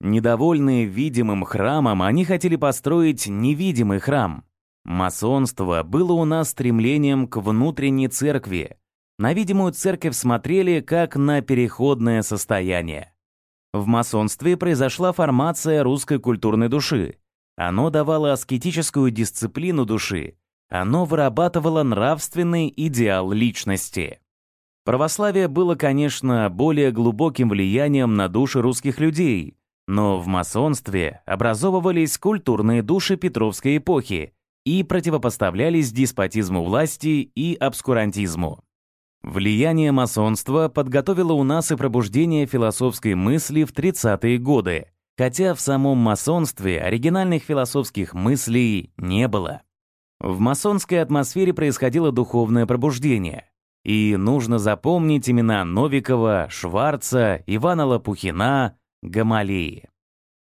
Недовольные видимым храмом, они хотели построить невидимый храм. Масонство было у нас стремлением к внутренней церкви. На видимую церковь смотрели как на переходное состояние. В масонстве произошла формация русской культурной души. Оно давало аскетическую дисциплину души, оно вырабатывало нравственный идеал личности. Православие было, конечно, более глубоким влиянием на души русских людей, но в масонстве образовывались культурные души Петровской эпохи и противопоставлялись деспотизму власти и обскурантизму. Влияние масонства подготовило у нас и пробуждение философской мысли в 30-е годы, хотя в самом масонстве оригинальных философских мыслей не было. В масонской атмосфере происходило духовное пробуждение. И нужно запомнить имена Новикова, Шварца, Ивана Лопухина, Гамалеи.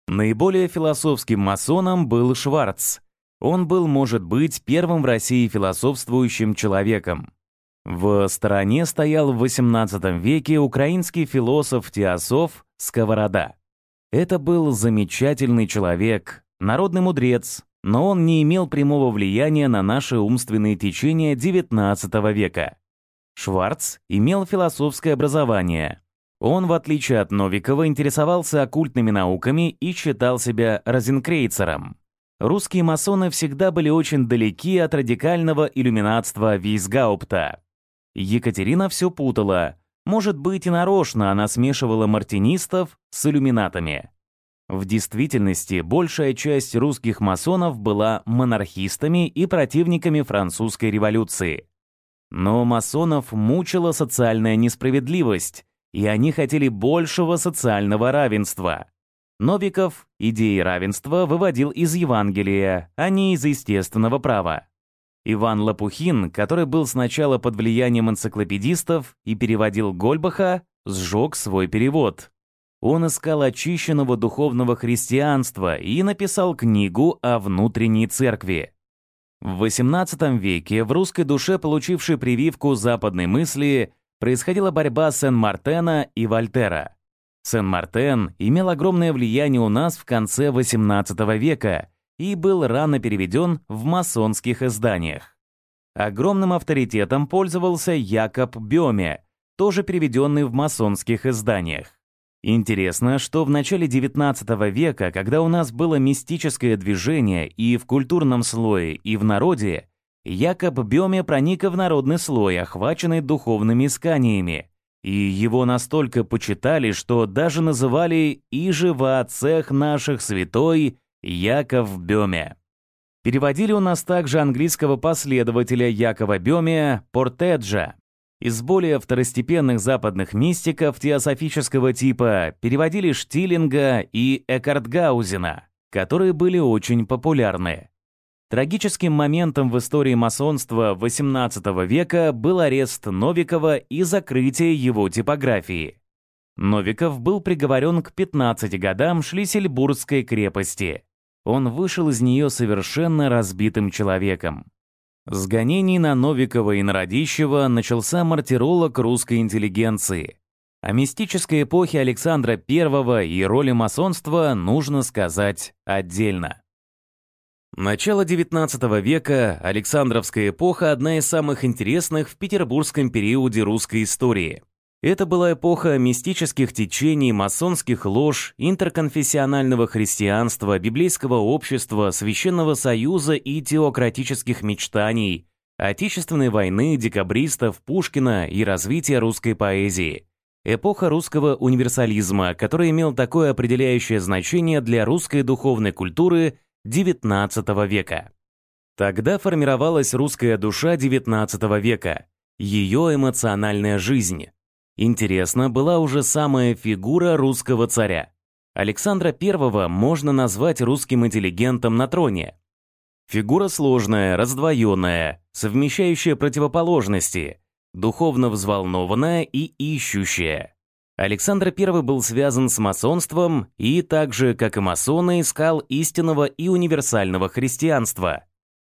Наиболее философским масоном был Шварц. Он был, может быть, первым в России философствующим человеком. В стороне стоял в XVIII веке украинский философ-теософ Сковорода. Это был замечательный человек, народный мудрец, но он не имел прямого влияния на наши умственные течения XIX века. Шварц имел философское образование. Он, в отличие от Новикова, интересовался оккультными науками и считал себя розенкрейцером. Русские масоны всегда были очень далеки от радикального иллюминатства Вейсгаупта. Екатерина все путала. Может быть, и нарочно она смешивала мартинистов с иллюминатами. В действительности, большая часть русских масонов была монархистами и противниками французской революции. Но масонов мучила социальная несправедливость, и они хотели большего социального равенства. Новиков идеи равенства выводил из Евангелия, а не из естественного права. Иван Лопухин, который был сначала под влиянием энциклопедистов и переводил Гольбаха, сжег свой перевод. Он искал очищенного духовного христианства и написал книгу о внутренней церкви. В XVIII веке в русской душе, получившей прививку западной мысли, происходила борьба Сен-Мартена и Вольтера. Сен-Мартен имел огромное влияние у нас в конце XVIII века и был рано переведен в масонских изданиях. Огромным авторитетом пользовался Якоб Бёме, тоже переведенный в масонских изданиях. Интересно, что в начале XIX века, когда у нас было мистическое движение и в культурном слое, и в народе, Якоб Бёме проник в народный слой, охваченный духовными исканиями, и его настолько почитали, что даже называли «Иже во отцех наших святой Яков Бёме». Переводили у нас также английского последователя Якова Бёме Портеджа, из более второстепенных западных мистиков теософического типа переводили Штилинга и Эккартгаузена, которые были очень популярны. Трагическим моментом в истории масонства XVIII века был арест Новикова и закрытие его типографии. Новиков был приговорен к 15 годам Шлиссельбургской крепости. Он вышел из нее совершенно разбитым человеком. С гонений на Новикова и на Радищева начался мартиролог русской интеллигенции. О мистической эпохе Александра I и роли масонства нужно сказать отдельно. Начало XIX века, Александровская эпоха – одна из самых интересных в петербургском периоде русской истории. Это была эпоха мистических течений, масонских лож, интерконфессионального христианства, библейского общества, священного союза и теократических мечтаний, Отечественной войны, декабристов, Пушкина и развития русской поэзии. Эпоха русского универсализма, который имел такое определяющее значение для русской духовной культуры XIX века. Тогда формировалась русская душа XIX века, ее эмоциональная жизнь. Интересна была уже самая фигура русского царя. Александра I можно назвать русским интеллигентом на троне. Фигура сложная, раздвоенная, совмещающая противоположности, духовно взволнованная и ищущая. Александр I был связан с масонством и так же, как и масоны, искал истинного и универсального христианства.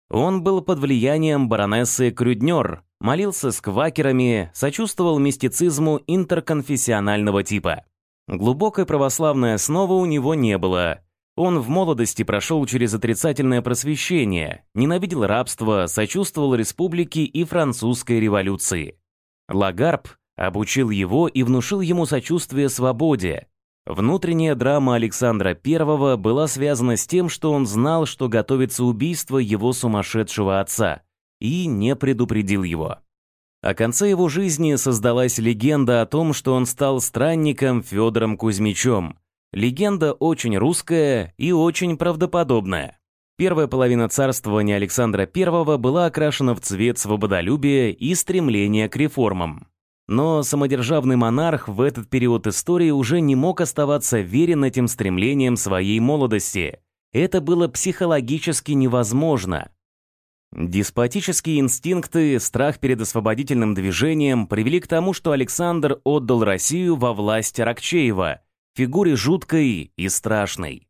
Он был под влиянием баронессы Крюднер, молился с квакерами, сочувствовал мистицизму интерконфессионального типа. Глубокой православной основы у него не было. Он в молодости прошел через отрицательное просвещение, ненавидел рабство, сочувствовал республике и французской революции. Лагарб обучил его и внушил ему сочувствие свободе. Внутренняя драма Александра I была связана с тем, что он знал, что готовится убийство его сумасшедшего отца, и не предупредил его. О конце его жизни создалась легенда о том, что он стал странником Федором Кузьмичем. Легенда очень русская и очень правдоподобная. Первая половина царствования Александра I была окрашена в цвет свободолюбия и стремления к реформам. Но самодержавный монарх в этот период истории уже не мог оставаться верен этим стремлениям своей молодости. Это было психологически невозможно. Деспотические инстинкты, страх перед освободительным движением привели к тому, что Александр отдал Россию во власть Аракчеева, фигуре жуткой и страшной.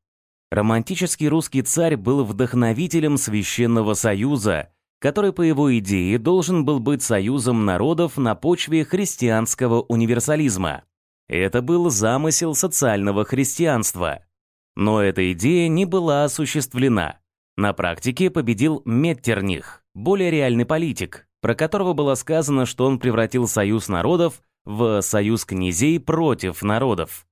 Романтический русский царь был вдохновителем Священного Союза, который, по его идее, должен был быть союзом народов на почве христианского универсализма. Это был замысел социального христианства. Но эта идея не была осуществлена. На практике победил Меттерних, более реальный политик, про которого было сказано, что он превратил союз народов в союз князей против народов.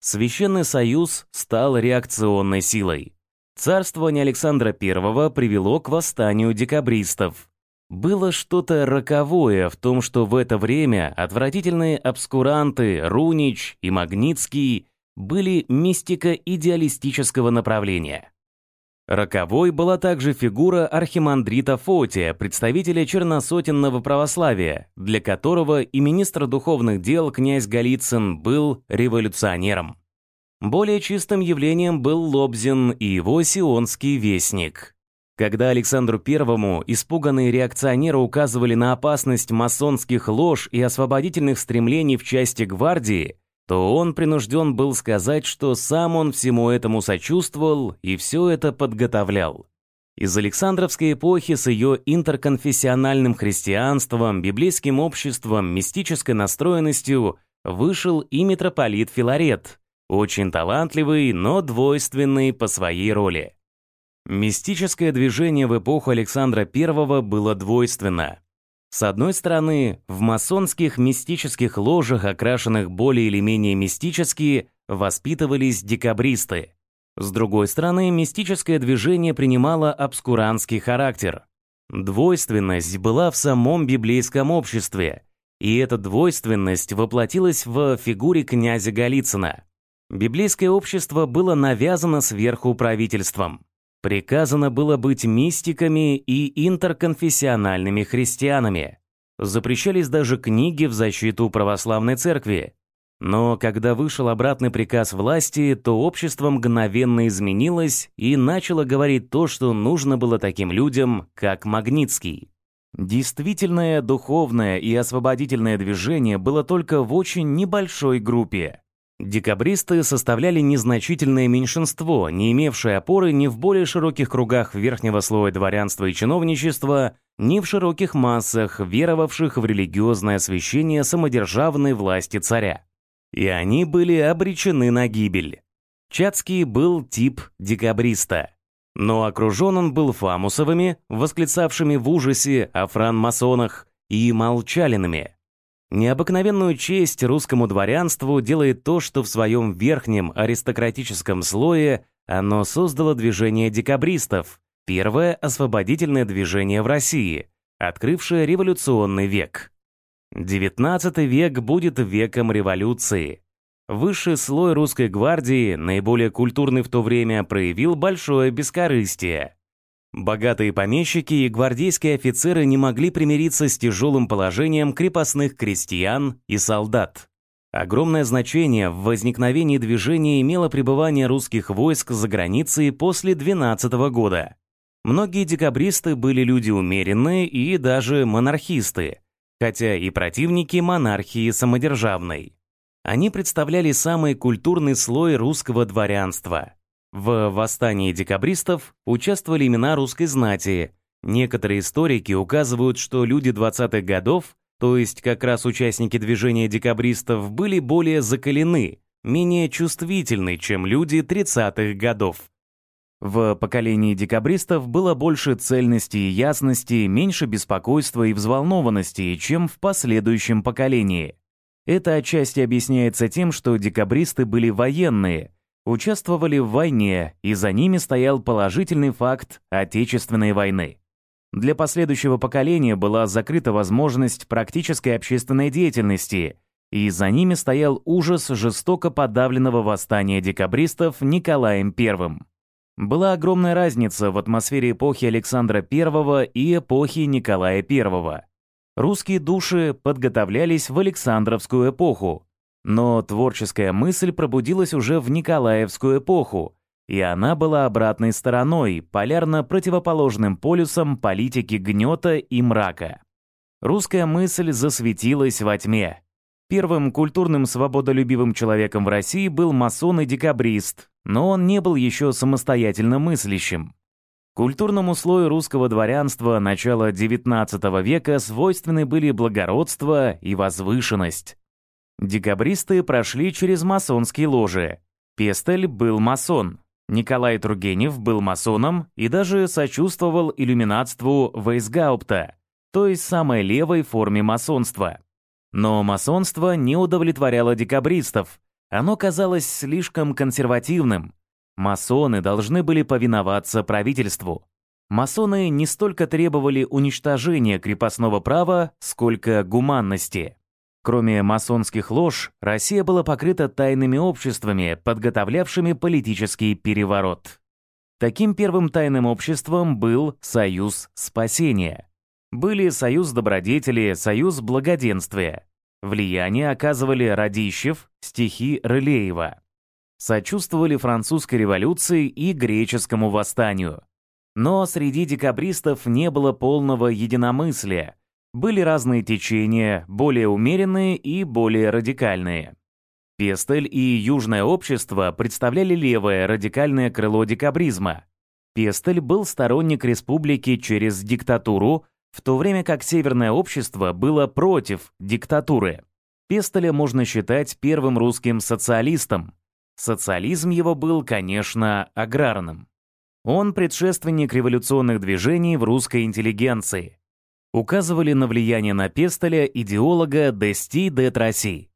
Священный союз стал реакционной силой. Царствование Александра I привело к восстанию декабристов. Было что-то роковое в том, что в это время отвратительные обскуранты Рунич и Магнитский были мистика идеалистического направления. Роковой была также фигура архимандрита Фотия, представителя черносотенного православия, для которого и министр духовных дел князь Голицын был революционером. Более чистым явлением был Лобзин и его сионский вестник. Когда Александру I испуганные реакционеры указывали на опасность масонских лож и освободительных стремлений в части гвардии, то он принужден был сказать, что сам он всему этому сочувствовал и все это подготовлял. Из Александровской эпохи с ее интерконфессиональным христианством, библейским обществом, мистической настроенностью вышел и митрополит Филарет, очень талантливый, но двойственный по своей роли. Мистическое движение в эпоху Александра I было двойственно. С одной стороны, в масонских мистических ложах, окрашенных более или менее мистически, воспитывались декабристы. С другой стороны, мистическое движение принимало обскурантский характер. Двойственность была в самом библейском обществе, и эта двойственность воплотилась в фигуре князя Голицына. Библейское общество было навязано сверху правительством. Приказано было быть мистиками и интерконфессиональными христианами. Запрещались даже книги в защиту православной церкви. Но когда вышел обратный приказ власти, то общество мгновенно изменилось и начало говорить то, что нужно было таким людям, как Магнитский. Действительное духовное и освободительное движение было только в очень небольшой группе. Декабристы составляли незначительное меньшинство, не имевшее опоры ни в более широких кругах верхнего слоя дворянства и чиновничества, ни в широких массах, веровавших в религиозное освящение самодержавной власти царя. И они были обречены на гибель. Чацкий был тип декабриста. Но окружен он был фамусовыми, восклицавшими в ужасе о франмасонах, и молчалинами, Необыкновенную честь русскому дворянству делает то, что в своем верхнем аристократическом слое оно создало движение декабристов, первое освободительное движение в России, открывшее революционный век. XIX век будет веком революции. Высший слой русской гвардии, наиболее культурный в то время, проявил большое бескорыстие. Богатые помещики и гвардейские офицеры не могли примириться с тяжелым положением крепостных крестьян и солдат. Огромное значение в возникновении движения имело пребывание русских войск за границей после 12 года. Многие декабристы были люди умеренные и даже монархисты, хотя и противники монархии самодержавной. Они представляли самый культурный слой русского дворянства. В восстании декабристов участвовали имена русской знати. Некоторые историки указывают, что люди 20-х годов, то есть как раз участники движения декабристов, были более закалены, менее чувствительны, чем люди 30-х годов. В поколении декабристов было больше цельности и ясности, меньше беспокойства и взволнованности, чем в последующем поколении. Это отчасти объясняется тем, что декабристы были военные, участвовали в войне, и за ними стоял положительный факт Отечественной войны. Для последующего поколения была закрыта возможность практической общественной деятельности, и за ними стоял ужас жестоко подавленного восстания декабристов Николаем I. Была огромная разница в атмосфере эпохи Александра I и эпохи Николая I. Русские души подготовлялись в Александровскую эпоху, но творческая мысль пробудилась уже в Николаевскую эпоху, и она была обратной стороной, полярно противоположным полюсом политики гнета и мрака. Русская мысль засветилась во тьме. Первым культурным свободолюбивым человеком в России был масон и декабрист, но он не был еще самостоятельно мыслящим. Культурному слою русского дворянства начала XIX века свойственны были благородство и возвышенность. Декабристы прошли через масонские ложи. Пестель был масон, Николай Тургенев был масоном и даже сочувствовал иллюминатству Вейсгаупта, то есть самой левой форме масонства. Но масонство не удовлетворяло декабристов, оно казалось слишком консервативным. Масоны должны были повиноваться правительству. Масоны не столько требовали уничтожения крепостного права, сколько гуманности. Кроме масонских лож, Россия была покрыта тайными обществами, подготовлявшими политический переворот. Таким первым тайным обществом был Союз Спасения. Были Союз Добродетели, Союз Благоденствия. Влияние оказывали Радищев, стихи Рылеева. Сочувствовали французской революции и греческому восстанию. Но среди декабристов не было полного единомыслия. Были разные течения, более умеренные и более радикальные. Пестель и Южное общество представляли левое радикальное крыло декабризма. Пестель был сторонник республики через диктатуру, в то время как Северное общество было против диктатуры. Пестеля можно считать первым русским социалистом. Социализм его был, конечно, аграрным. Он предшественник революционных движений в русской интеллигенции. Указывали на влияние на Пестеля идеолога Дести де Траси.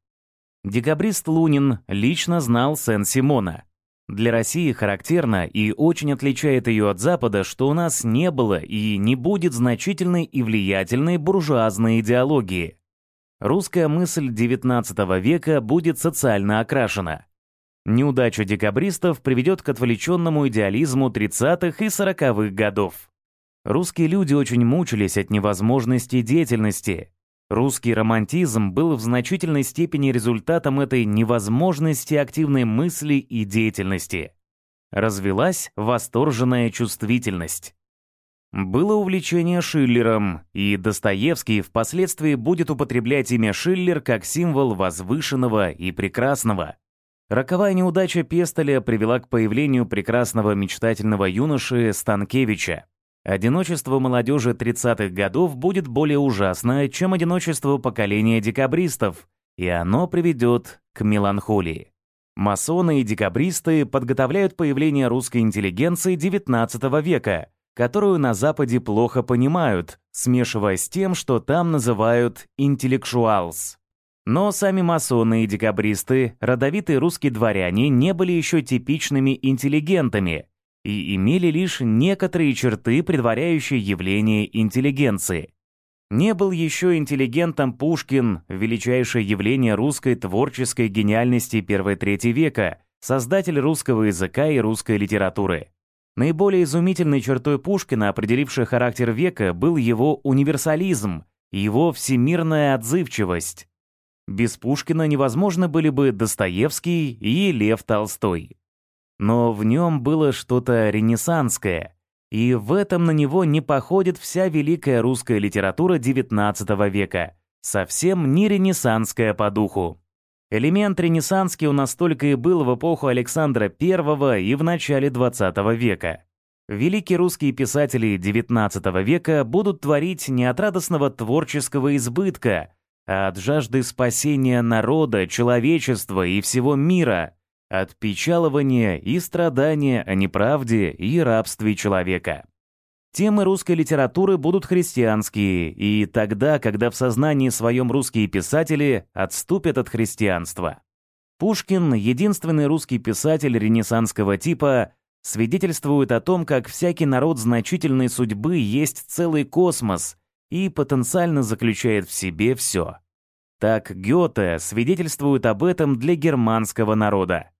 Декабрист Лунин лично знал Сен-Симона, для России характерно и очень отличает ее от Запада, что у нас не было и не будет значительной и влиятельной буржуазной идеологии. Русская мысль XIX века будет социально окрашена. Неудача декабристов приведет к отвлеченному идеализму 30-х и 40-х годов. Русские люди очень мучились от невозможности деятельности, Русский романтизм был в значительной степени результатом этой невозможности активной мысли и деятельности. Развелась восторженная чувствительность. Было увлечение Шиллером, и Достоевский впоследствии будет употреблять имя Шиллер как символ возвышенного и прекрасного. Роковая неудача Пестеля привела к появлению прекрасного мечтательного юноши Станкевича. Одиночество молодежи 30-х годов будет более ужасное, чем одиночество поколения декабристов, и оно приведет к меланхолии. Масоны и декабристы подготовляют появление русской интеллигенции XIX века, которую на Западе плохо понимают, смешивая с тем, что там называют «интеллектуалс». Но сами масоны и декабристы, родовитые русские дворяне, не были еще типичными интеллигентами, и имели лишь некоторые черты, предваряющие явление интеллигенции. Не был еще интеллигентом Пушкин, величайшее явление русской творческой гениальности первой трети века, создатель русского языка и русской литературы. Наиболее изумительной чертой Пушкина, определившей характер века, был его универсализм, его всемирная отзывчивость. Без Пушкина невозможны были бы Достоевский и Лев Толстой. Но в нем было что-то ренессанское, и в этом на него не походит вся великая русская литература XIX века, совсем не ренессанская по духу. Элемент ренессанский у нас только и был в эпоху Александра I и в начале XX века. Великие русские писатели XIX века будут творить не от радостного творческого избытка, а от жажды спасения народа, человечества и всего мира, от печалования и страдания о неправде и рабстве человека. Темы русской литературы будут христианские, и тогда, когда в сознании своем русские писатели отступят от христианства. Пушкин, единственный русский писатель ренессанского типа, свидетельствует о том, как всякий народ значительной судьбы есть целый космос и потенциально заключает в себе все. Так Гёте свидетельствует об этом для германского народа.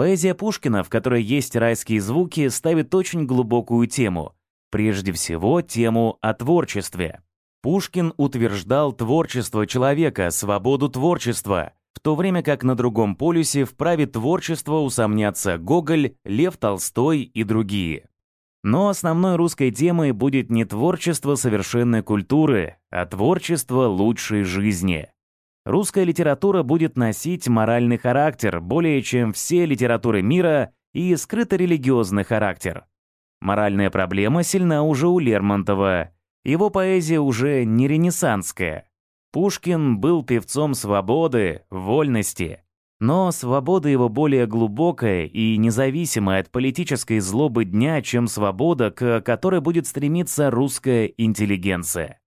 Поэзия Пушкина, в которой есть райские звуки, ставит очень глубокую тему — Прежде всего, тему о творчестве. Пушкин утверждал творчество человека, свободу творчества, в то время как на другом полюсе в праве творчества усомнятся Гоголь, Лев Толстой и другие. Но основной русской темой будет не творчество совершенной культуры, а творчество лучшей жизни. Русская литература будет носить моральный характер более чем все литературы мира и скрыто-религиозный характер. Моральная проблема сильна уже у Лермонтова. Его поэзия уже не ренессанская. Пушкин был певцом свободы, вольности. Но свобода его более глубокая и независимая от политической злобы дня, чем свобода, к которой будет стремиться русская интеллигенция.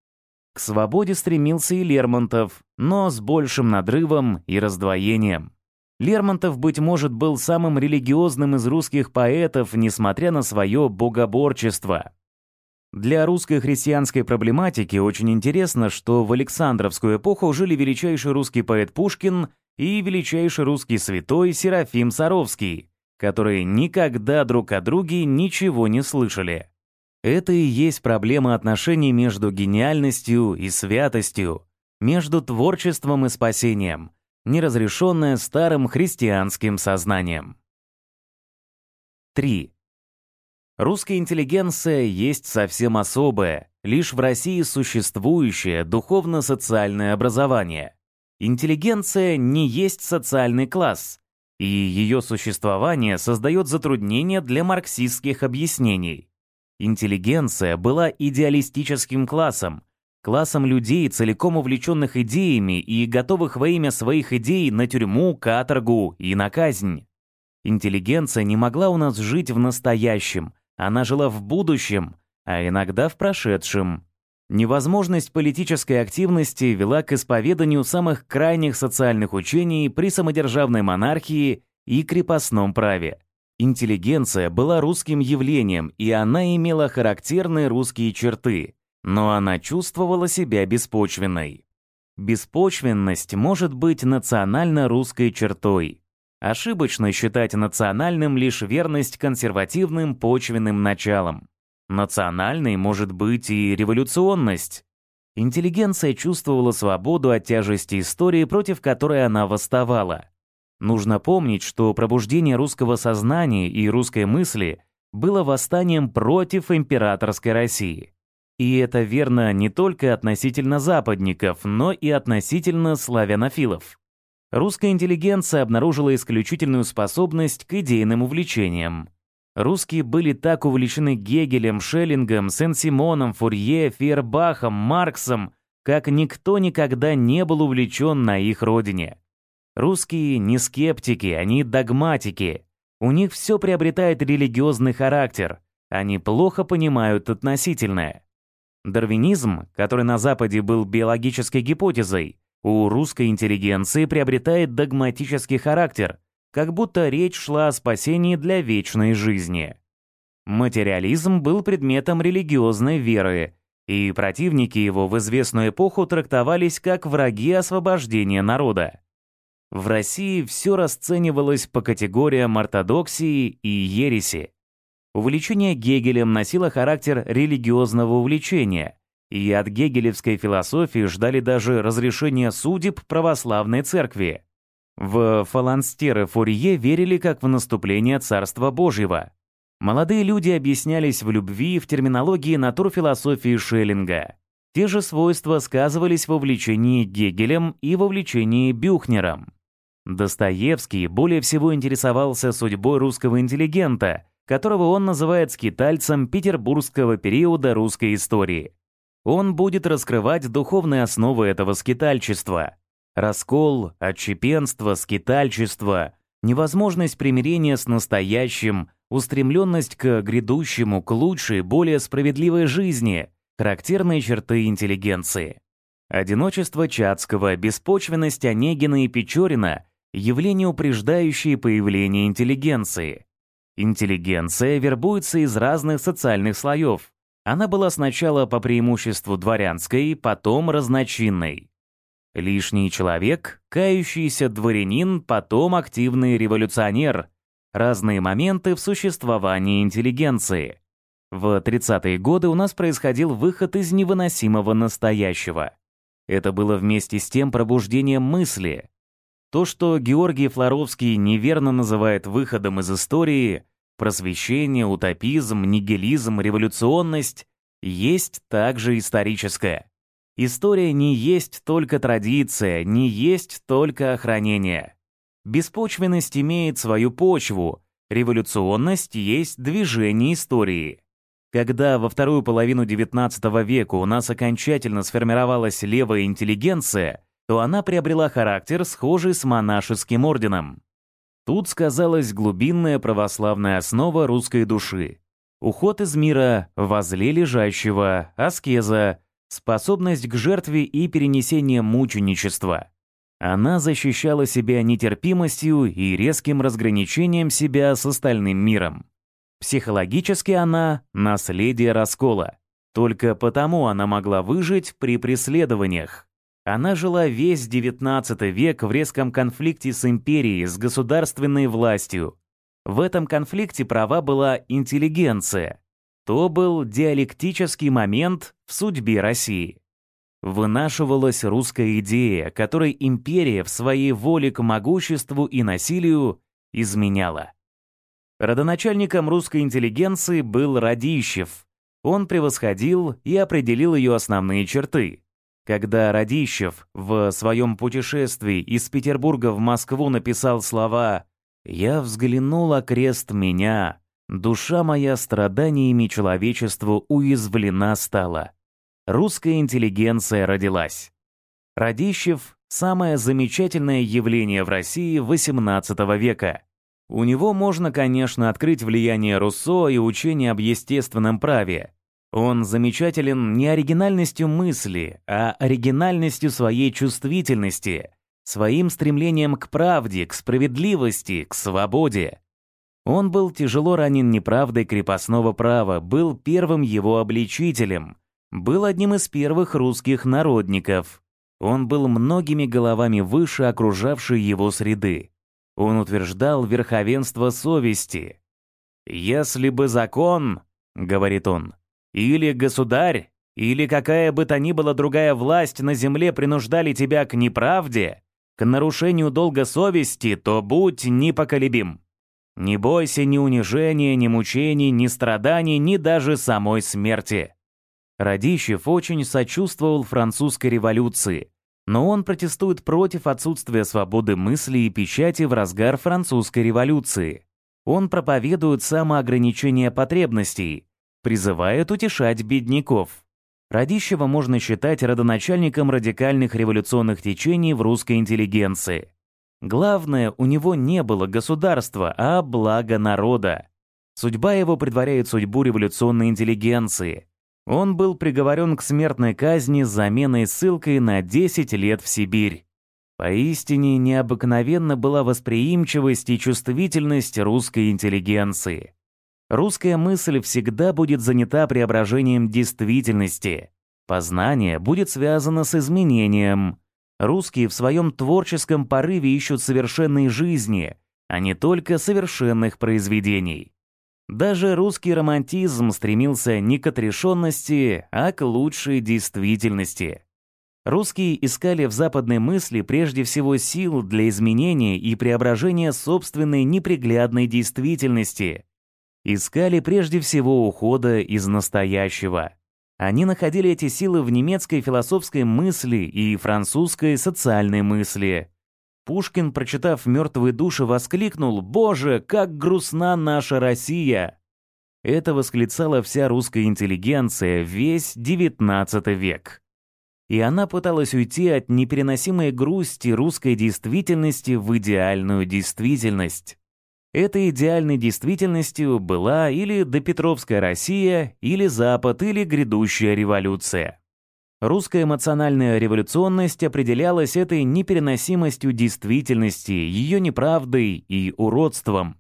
К свободе стремился и Лермонтов, но с большим надрывом и раздвоением. Лермонтов, быть может, был самым религиозным из русских поэтов, несмотря на свое богоборчество. Для русской христианской проблематики очень интересно, что в Александровскую эпоху жили величайший русский поэт Пушкин и величайший русский святой Серафим Саровский, которые никогда друг о друге ничего не слышали. Это и есть проблема отношений между гениальностью и святостью, между творчеством и спасением – неразрешенное старым христианским сознанием. 3. Русская интеллигенция есть совсем особое, лишь в России существующее духовно-социальное образование. Интеллигенция не есть социальный класс, и ее существование создает затруднения для марксистских объяснений. Интеллигенция была идеалистическим классом, классом людей, целиком увлеченных идеями и готовых во имя своих идей на тюрьму, каторгу и на казнь. Интеллигенция не могла у нас жить в настоящем, она жила в будущем, а иногда в прошедшем. Невозможность политической активности вела к исповеданию самых крайних социальных учений при самодержавной монархии и крепостном праве. Интеллигенция была русским явлением, и она имела характерные русские черты но она чувствовала себя беспочвенной. Беспочвенность может быть национально-русской чертой. Ошибочно считать национальным лишь верность консервативным почвенным началам. Национальной может быть и революционность. Интеллигенция чувствовала свободу от тяжести истории, против которой она восставала. Нужно помнить, что пробуждение русского сознания и русской мысли было восстанием против императорской России. И это верно не только относительно западников, но и относительно славянофилов. Русская интеллигенция обнаружила исключительную способность к идейным увлечениям. Русские были так увлечены Гегелем, Шеллингом, Сен-Симоном, Фурье, Фейербахом, Марксом, как никто никогда не был увлечен на их родине. Русские не скептики, они догматики. У них все приобретает религиозный характер. Они плохо понимают относительное. Дарвинизм, который на Западе был биологической гипотезой, у русской интеллигенции приобретает догматический характер, как будто речь шла о спасении для вечной жизни. Материализм был предметом религиозной веры, и противники его в известную эпоху трактовались как враги освобождения народа. В России все расценивалось по категориям ортодоксии и ереси. Увлечение Гегелем носило характер религиозного увлечения, и от гегелевской философии ждали даже разрешения судеб православной церкви. В фаланстеры Фурье верили как в наступление Царства Божьего. Молодые люди объяснялись в любви в терминологии натурфилософии Шеллинга. Те же свойства сказывались в увлечении Гегелем и в увлечении Бюхнером. Достоевский более всего интересовался судьбой русского интеллигента, которого он называет скитальцем петербургского периода русской истории. Он будет раскрывать духовные основы этого скитальчества. Раскол, отщепенство, скитальчество, невозможность примирения с настоящим, устремленность к грядущему, к лучшей, более справедливой жизни, характерные черты интеллигенции. Одиночество Чацкого, беспочвенность Онегина и Печорина — явления, упреждающие появление интеллигенции. Интеллигенция вербуется из разных социальных слоев, она была сначала по преимуществу дворянской, потом разночинной. Лишний человек, кающийся дворянин, потом активный революционер. Разные моменты в существовании интеллигенции. В 30-е годы у нас происходил выход из невыносимого настоящего. Это было вместе с тем пробуждением мысли. То, что Георгий Флоровский неверно называет выходом из истории, Просвещение, утопизм, нигилизм, революционность есть также историческое. История не есть только традиция, не есть только охранение. Беспочвенность имеет свою почву, революционность есть движение истории. Когда во вторую половину XIX века у нас окончательно сформировалась левая интеллигенция, то она приобрела характер, схожий с монашеским орденом. Тут сказалась глубинная православная основа русской души. Уход из мира, возле лежащего, аскеза, способность к жертве и перенесение мученичества. Она защищала себя нетерпимостью и резким разграничением себя с остальным миром. Психологически она — наследие раскола. Только потому она могла выжить при преследованиях. Она жила весь XIX век в резком конфликте с империей, с государственной властью. В этом конфликте права была интеллигенция. То был диалектический момент в судьбе России. Вынашивалась русская идея, которой империя в своей воле к могуществу и насилию изменяла. Родоначальником русской интеллигенции был Радищев. Он превосходил и определил ее основные черты. Когда Радищев в своем путешествии из Петербурга в Москву написал слова «Я взглянул окрест меня, душа моя страданиями человечеству уязвлена стала». Русская интеллигенция родилась. Радищев — самое замечательное явление в России XVIII века. У него можно, конечно, открыть влияние Руссо и учение об естественном праве, он замечателен не оригинальностью мысли, а оригинальностью своей чувствительности, своим стремлением к правде, к справедливости, к свободе. Он был тяжело ранен неправдой крепостного права, был первым его обличителем, был одним из первых русских народников. Он был многими головами выше окружавшей его среды. Он утверждал верховенство совести. «Если бы закон, — говорит он, — или государь, или какая бы то ни была другая власть на земле принуждали тебя к неправде, к нарушению долга совести, то будь непоколебим. Не бойся ни унижения, ни мучений, ни страданий, ни даже самой смерти. Радищев очень сочувствовал французской революции, но он протестует против отсутствия свободы мысли и печати в разгар французской революции. Он проповедует самоограничение потребностей, призывает утешать бедняков. Радищева можно считать родоначальником радикальных революционных течений в русской интеллигенции. Главное, у него не было государства, а благо народа. Судьба его предваряет судьбу революционной интеллигенции. Он был приговорен к смертной казни с заменой ссылкой на 10 лет в Сибирь. Поистине необыкновенно была восприимчивость и чувствительность русской интеллигенции. Русская мысль всегда будет занята преображением действительности. Познание будет связано с изменением. Русские в своем творческом порыве ищут совершенной жизни, а не только совершенных произведений. Даже русский романтизм стремился не к отрешенности, а к лучшей действительности. Русские искали в западной мысли прежде всего сил для изменения и преображения собственной неприглядной действительности. Искали прежде всего ухода из настоящего. Они находили эти силы в немецкой философской мысли и французской социальной мысли. Пушкин, прочитав «Мертвые души», воскликнул «Боже, как грустна наша Россия!» Это восклицала вся русская интеллигенция весь XIX век. И она пыталась уйти от непереносимой грусти русской действительности в идеальную действительность. Этой идеальной действительностью была или допетровская Россия, или Запад, или грядущая революция. Русская эмоциональная революционность определялась этой непереносимостью действительности, ее неправдой и уродством.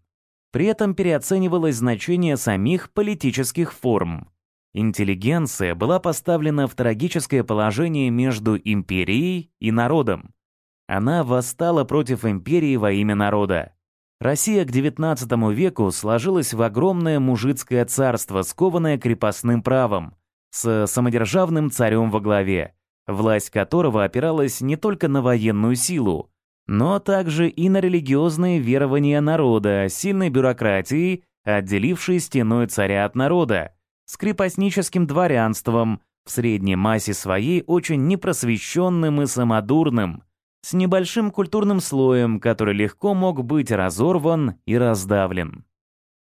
При этом переоценивалось значение самих политических форм. Интеллигенция была поставлена в трагическое положение между империей и народом. Она восстала против империи во имя народа. Россия к XIX веку сложилась в огромное мужицкое царство, скованное крепостным правом, с самодержавным царем во главе, власть которого опиралась не только на военную силу, но также и на религиозные верования народа, сильной бюрократией, отделившей стеной царя от народа, с крепостническим дворянством, в средней массе своей очень непросвещенным и самодурным, с небольшим культурным слоем, который легко мог быть разорван и раздавлен.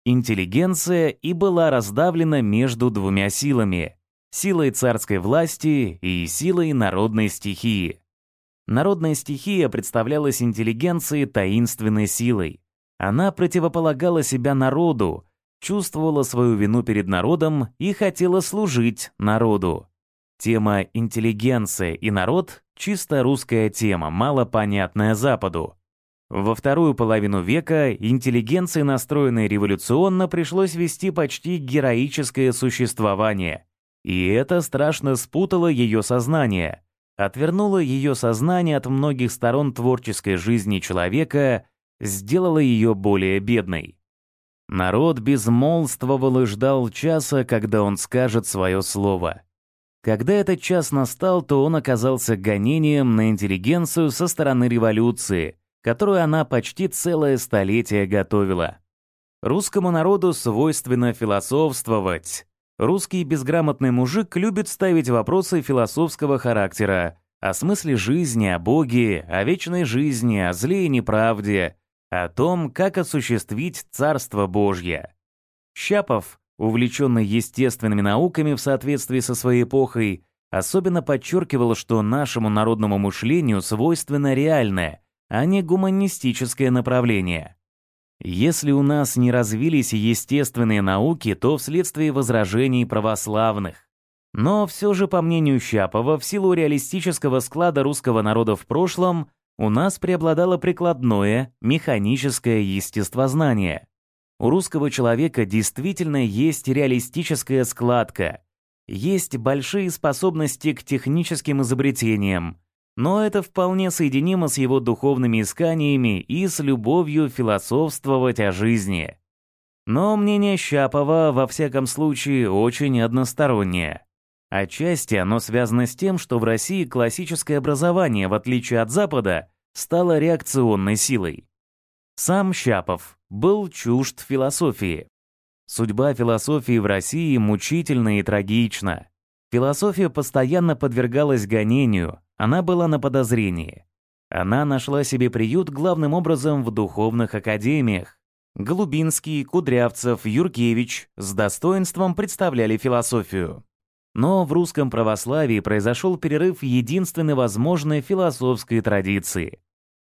Интеллигенция и была раздавлена между двумя силами силой царской власти и силой народной стихии. Народная стихия представлялась интеллигенцией таинственной силой. Она противополагала себя народу, чувствовала свою вину перед народом и хотела служить народу. Тема «интеллигенция и народ» — чисто русская тема, мало понятная Западу. Во вторую половину века интеллигенции, настроенной революционно, пришлось вести почти героическое существование — и это страшно спутало ее сознание, отвернуло ее сознание от многих сторон творческой жизни человека, сделало ее более бедной. Народ безмолвствовал и ждал часа, когда он скажет свое слово. Когда этот час настал, то он оказался гонением на интеллигенцию со стороны революции, которую она почти целое столетие готовила. Русскому народу свойственно философствовать, Русский безграмотный мужик любит ставить вопросы философского характера о смысле жизни, о Боге, о вечной жизни, о зле и неправде, о том, как осуществить Царство Божье. Щапов, увлеченный естественными науками в соответствии со своей эпохой, особенно подчеркивал, что нашему народному мышлению свойственно реальное, а не гуманистическое направление. Если у нас не развились естественные науки, то вследствие возражений православных. Но все же, по мнению Щапова, в силу реалистического склада русского народа в прошлом, у нас преобладало прикладное, механическое естествознание. У русского человека действительно есть реалистическая складка, есть большие способности к техническим изобретениям, но это вполне соединимо с его духовными исканиями и с любовью философствовать о жизни. Но мнение Щапова, во всяком случае, очень одностороннее. Отчасти оно связано с тем, что в России классическое образование, в отличие от Запада, стало реакционной силой. Сам Щапов был чужд философии. Судьба философии в России мучительна и трагична. Философия постоянно подвергалась гонению, она была на подозрении. Она нашла себе приют главным образом в духовных академиях. Голубинский, Кудрявцев, Юркевич с достоинством представляли философию. Но в русском православии произошел перерыв единственной возможной философской традиции.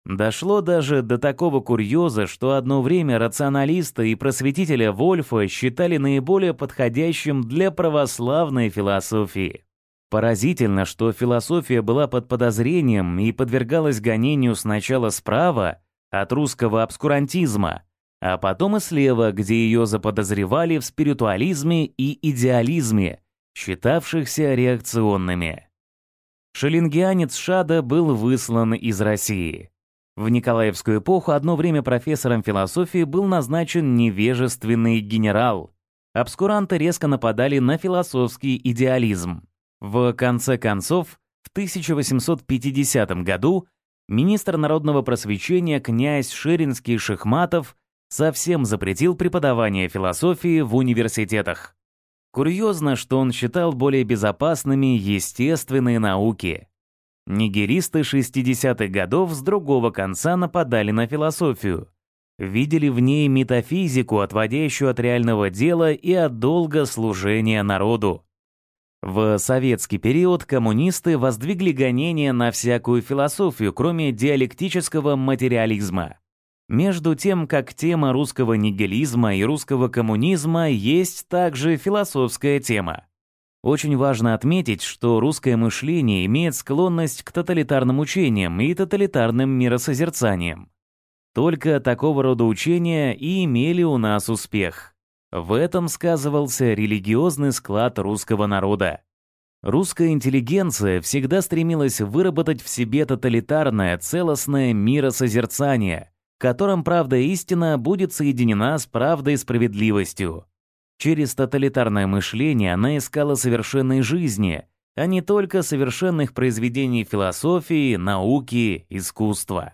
Дошло даже до такого курьеза, что одно время рационалиста и просветителя Вольфа считали наиболее подходящим для православной философии. Поразительно, что философия была под подозрением и подвергалась гонению сначала справа, от русского обскурантизма, а потом и слева, где ее заподозревали в спиритуализме и идеализме, считавшихся реакционными. Шеллингианец Шада был выслан из России. В Николаевскую эпоху одно время профессором философии был назначен невежественный генерал. Обскуранты резко нападали на философский идеализм. В конце концов, в 1850 году министр народного просвещения князь Ширинский Шахматов совсем запретил преподавание философии в университетах. Курьезно, что он считал более безопасными естественные науки. Нигеристы 60-х годов с другого конца нападали на философию. Видели в ней метафизику, отводящую от реального дела и от долга служения народу. В советский период коммунисты воздвигли гонения на всякую философию, кроме диалектического материализма. Между тем, как тема русского нигилизма и русского коммунизма есть также философская тема. Очень важно отметить, что русское мышление имеет склонность к тоталитарным учениям и тоталитарным миросозерцаниям. Только такого рода учения и имели у нас успех. В этом сказывался религиозный склад русского народа. Русская интеллигенция всегда стремилась выработать в себе тоталитарное, целостное миросозерцание – котором правда истина будет соединена с правдой и справедливостью. Через тоталитарное мышление она искала совершенной жизни, а не только совершенных произведений философии, науки, искусства.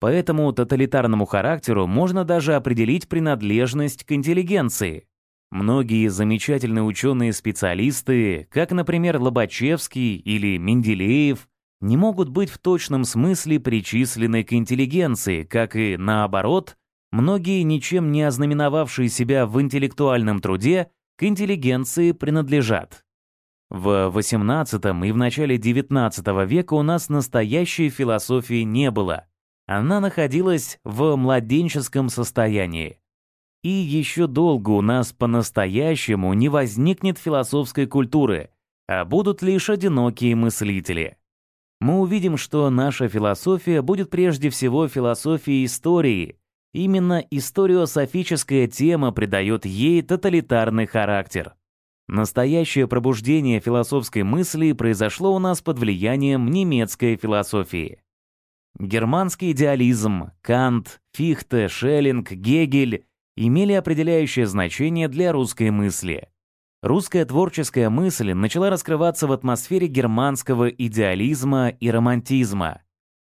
Поэтому тоталитарному характеру можно даже определить принадлежность к интеллигенции. Многие замечательные ученые-специалисты, как, например, Лобачевский или Менделеев, не могут быть в точном смысле причислены к интеллигенции, как и, наоборот, многие, ничем не ознаменовавшие себя в интеллектуальном труде, к интеллигенции принадлежат. В XVIII и в начале XIX века у нас настоящей философии не было. Она находилась в младенческом состоянии. И еще долго у нас по-настоящему не возникнет философской культуры, а будут лишь одинокие мыслители мы увидим, что наша философия будет прежде всего философией истории. Именно историософическая тема придает ей тоталитарный характер. Настоящее пробуждение философской мысли произошло у нас под влиянием немецкой философии. Германский идеализм, Кант, Фихте, Шеллинг, Гегель имели определяющее значение для русской мысли. Русская творческая мысль начала раскрываться в атмосфере германского идеализма и романтизма.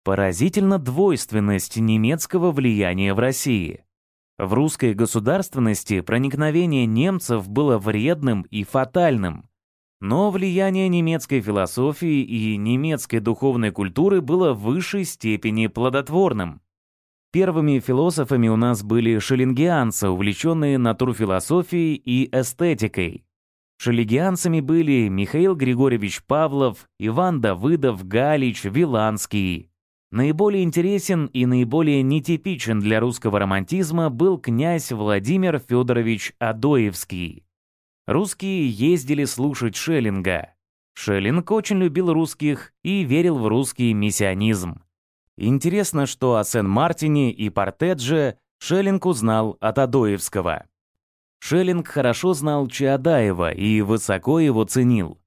Поразительна двойственность немецкого влияния в России. В русской государственности проникновение немцев было вредным и фатальным, но влияние немецкой философии и немецкой духовной культуры было в высшей степени плодотворным. Первыми философами у нас были шеллингианцы, увлеченные натурфилософией и эстетикой. Шелегианцами были Михаил Григорьевич Павлов, Иван Давыдов, Галич, Виланский. Наиболее интересен и наиболее нетипичен для русского романтизма был князь Владимир Федорович Адоевский. Русские ездили слушать Шеллинга. Шеллинг очень любил русских и верил в русский миссионизм. Интересно, что о Сен-Мартине и Портедже Шеллинг узнал от Адоевского. Шеллинг хорошо знал Чаадаева и высоко его ценил.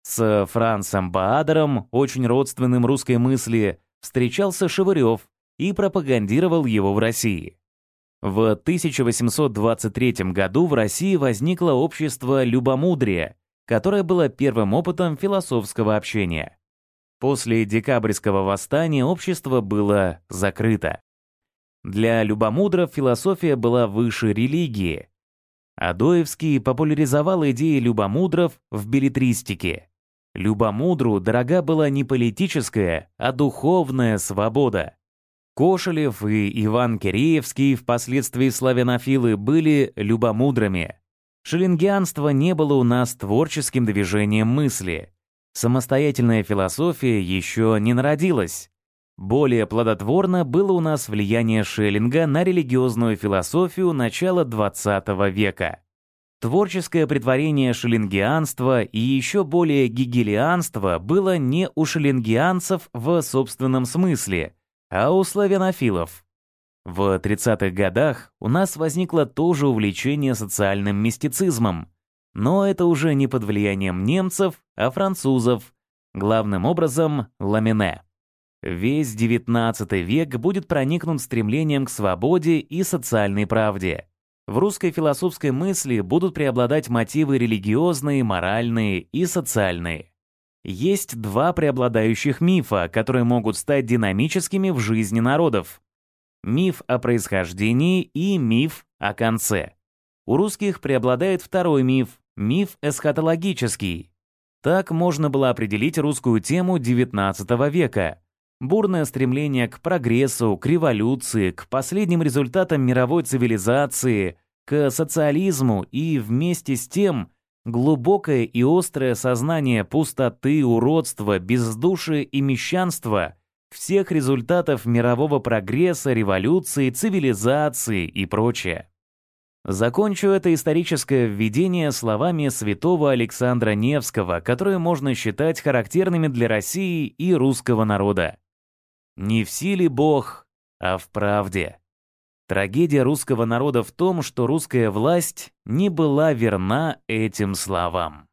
С Францем Баадером, очень родственным русской мысли, встречался Шевырев и пропагандировал его в России. В 1823 году в России возникло общество «Любомудрие», которое было первым опытом философского общения. После декабрьского восстания общество было закрыто. Для любомудров философия была выше религии, Адоевский популяризовал идеи любомудров в билетристике. Любомудру дорога была не политическая, а духовная свобода. Кошелев и Иван Киреевский, впоследствии славянофилы, были любомудрами. Шеллингианство не было у нас творческим движением мысли. Самостоятельная философия еще не народилась. Более плодотворно было у нас влияние Шеллинга на религиозную философию начала XX века. Творческое притворение шеллингианства и еще более гегелианства было не у шеллингианцев в собственном смысле, а у славянофилов. В 30-х годах у нас возникло тоже увлечение социальным мистицизмом, но это уже не под влиянием немцев, а французов, главным образом Ламине. Весь XIX век будет проникнут стремлением к свободе и социальной правде. В русской философской мысли будут преобладать мотивы религиозные, моральные и социальные. Есть два преобладающих мифа, которые могут стать динамическими в жизни народов. Миф о происхождении и миф о конце. У русских преобладает второй миф – миф эсхатологический. Так можно было определить русскую тему XIX века. Бурное стремление к прогрессу, к революции, к последним результатам мировой цивилизации, к социализму и вместе с тем глубокое и острое сознание пустоты, уродства, бездушия и мещанства всех результатов мирового прогресса, революции, цивилизации и прочее. Закончу это историческое введение словами святого Александра Невского, которые можно считать характерными для России и русского народа. «Не в силе Бог, а в правде». Трагедия русского народа в том, что русская власть не была верна этим словам.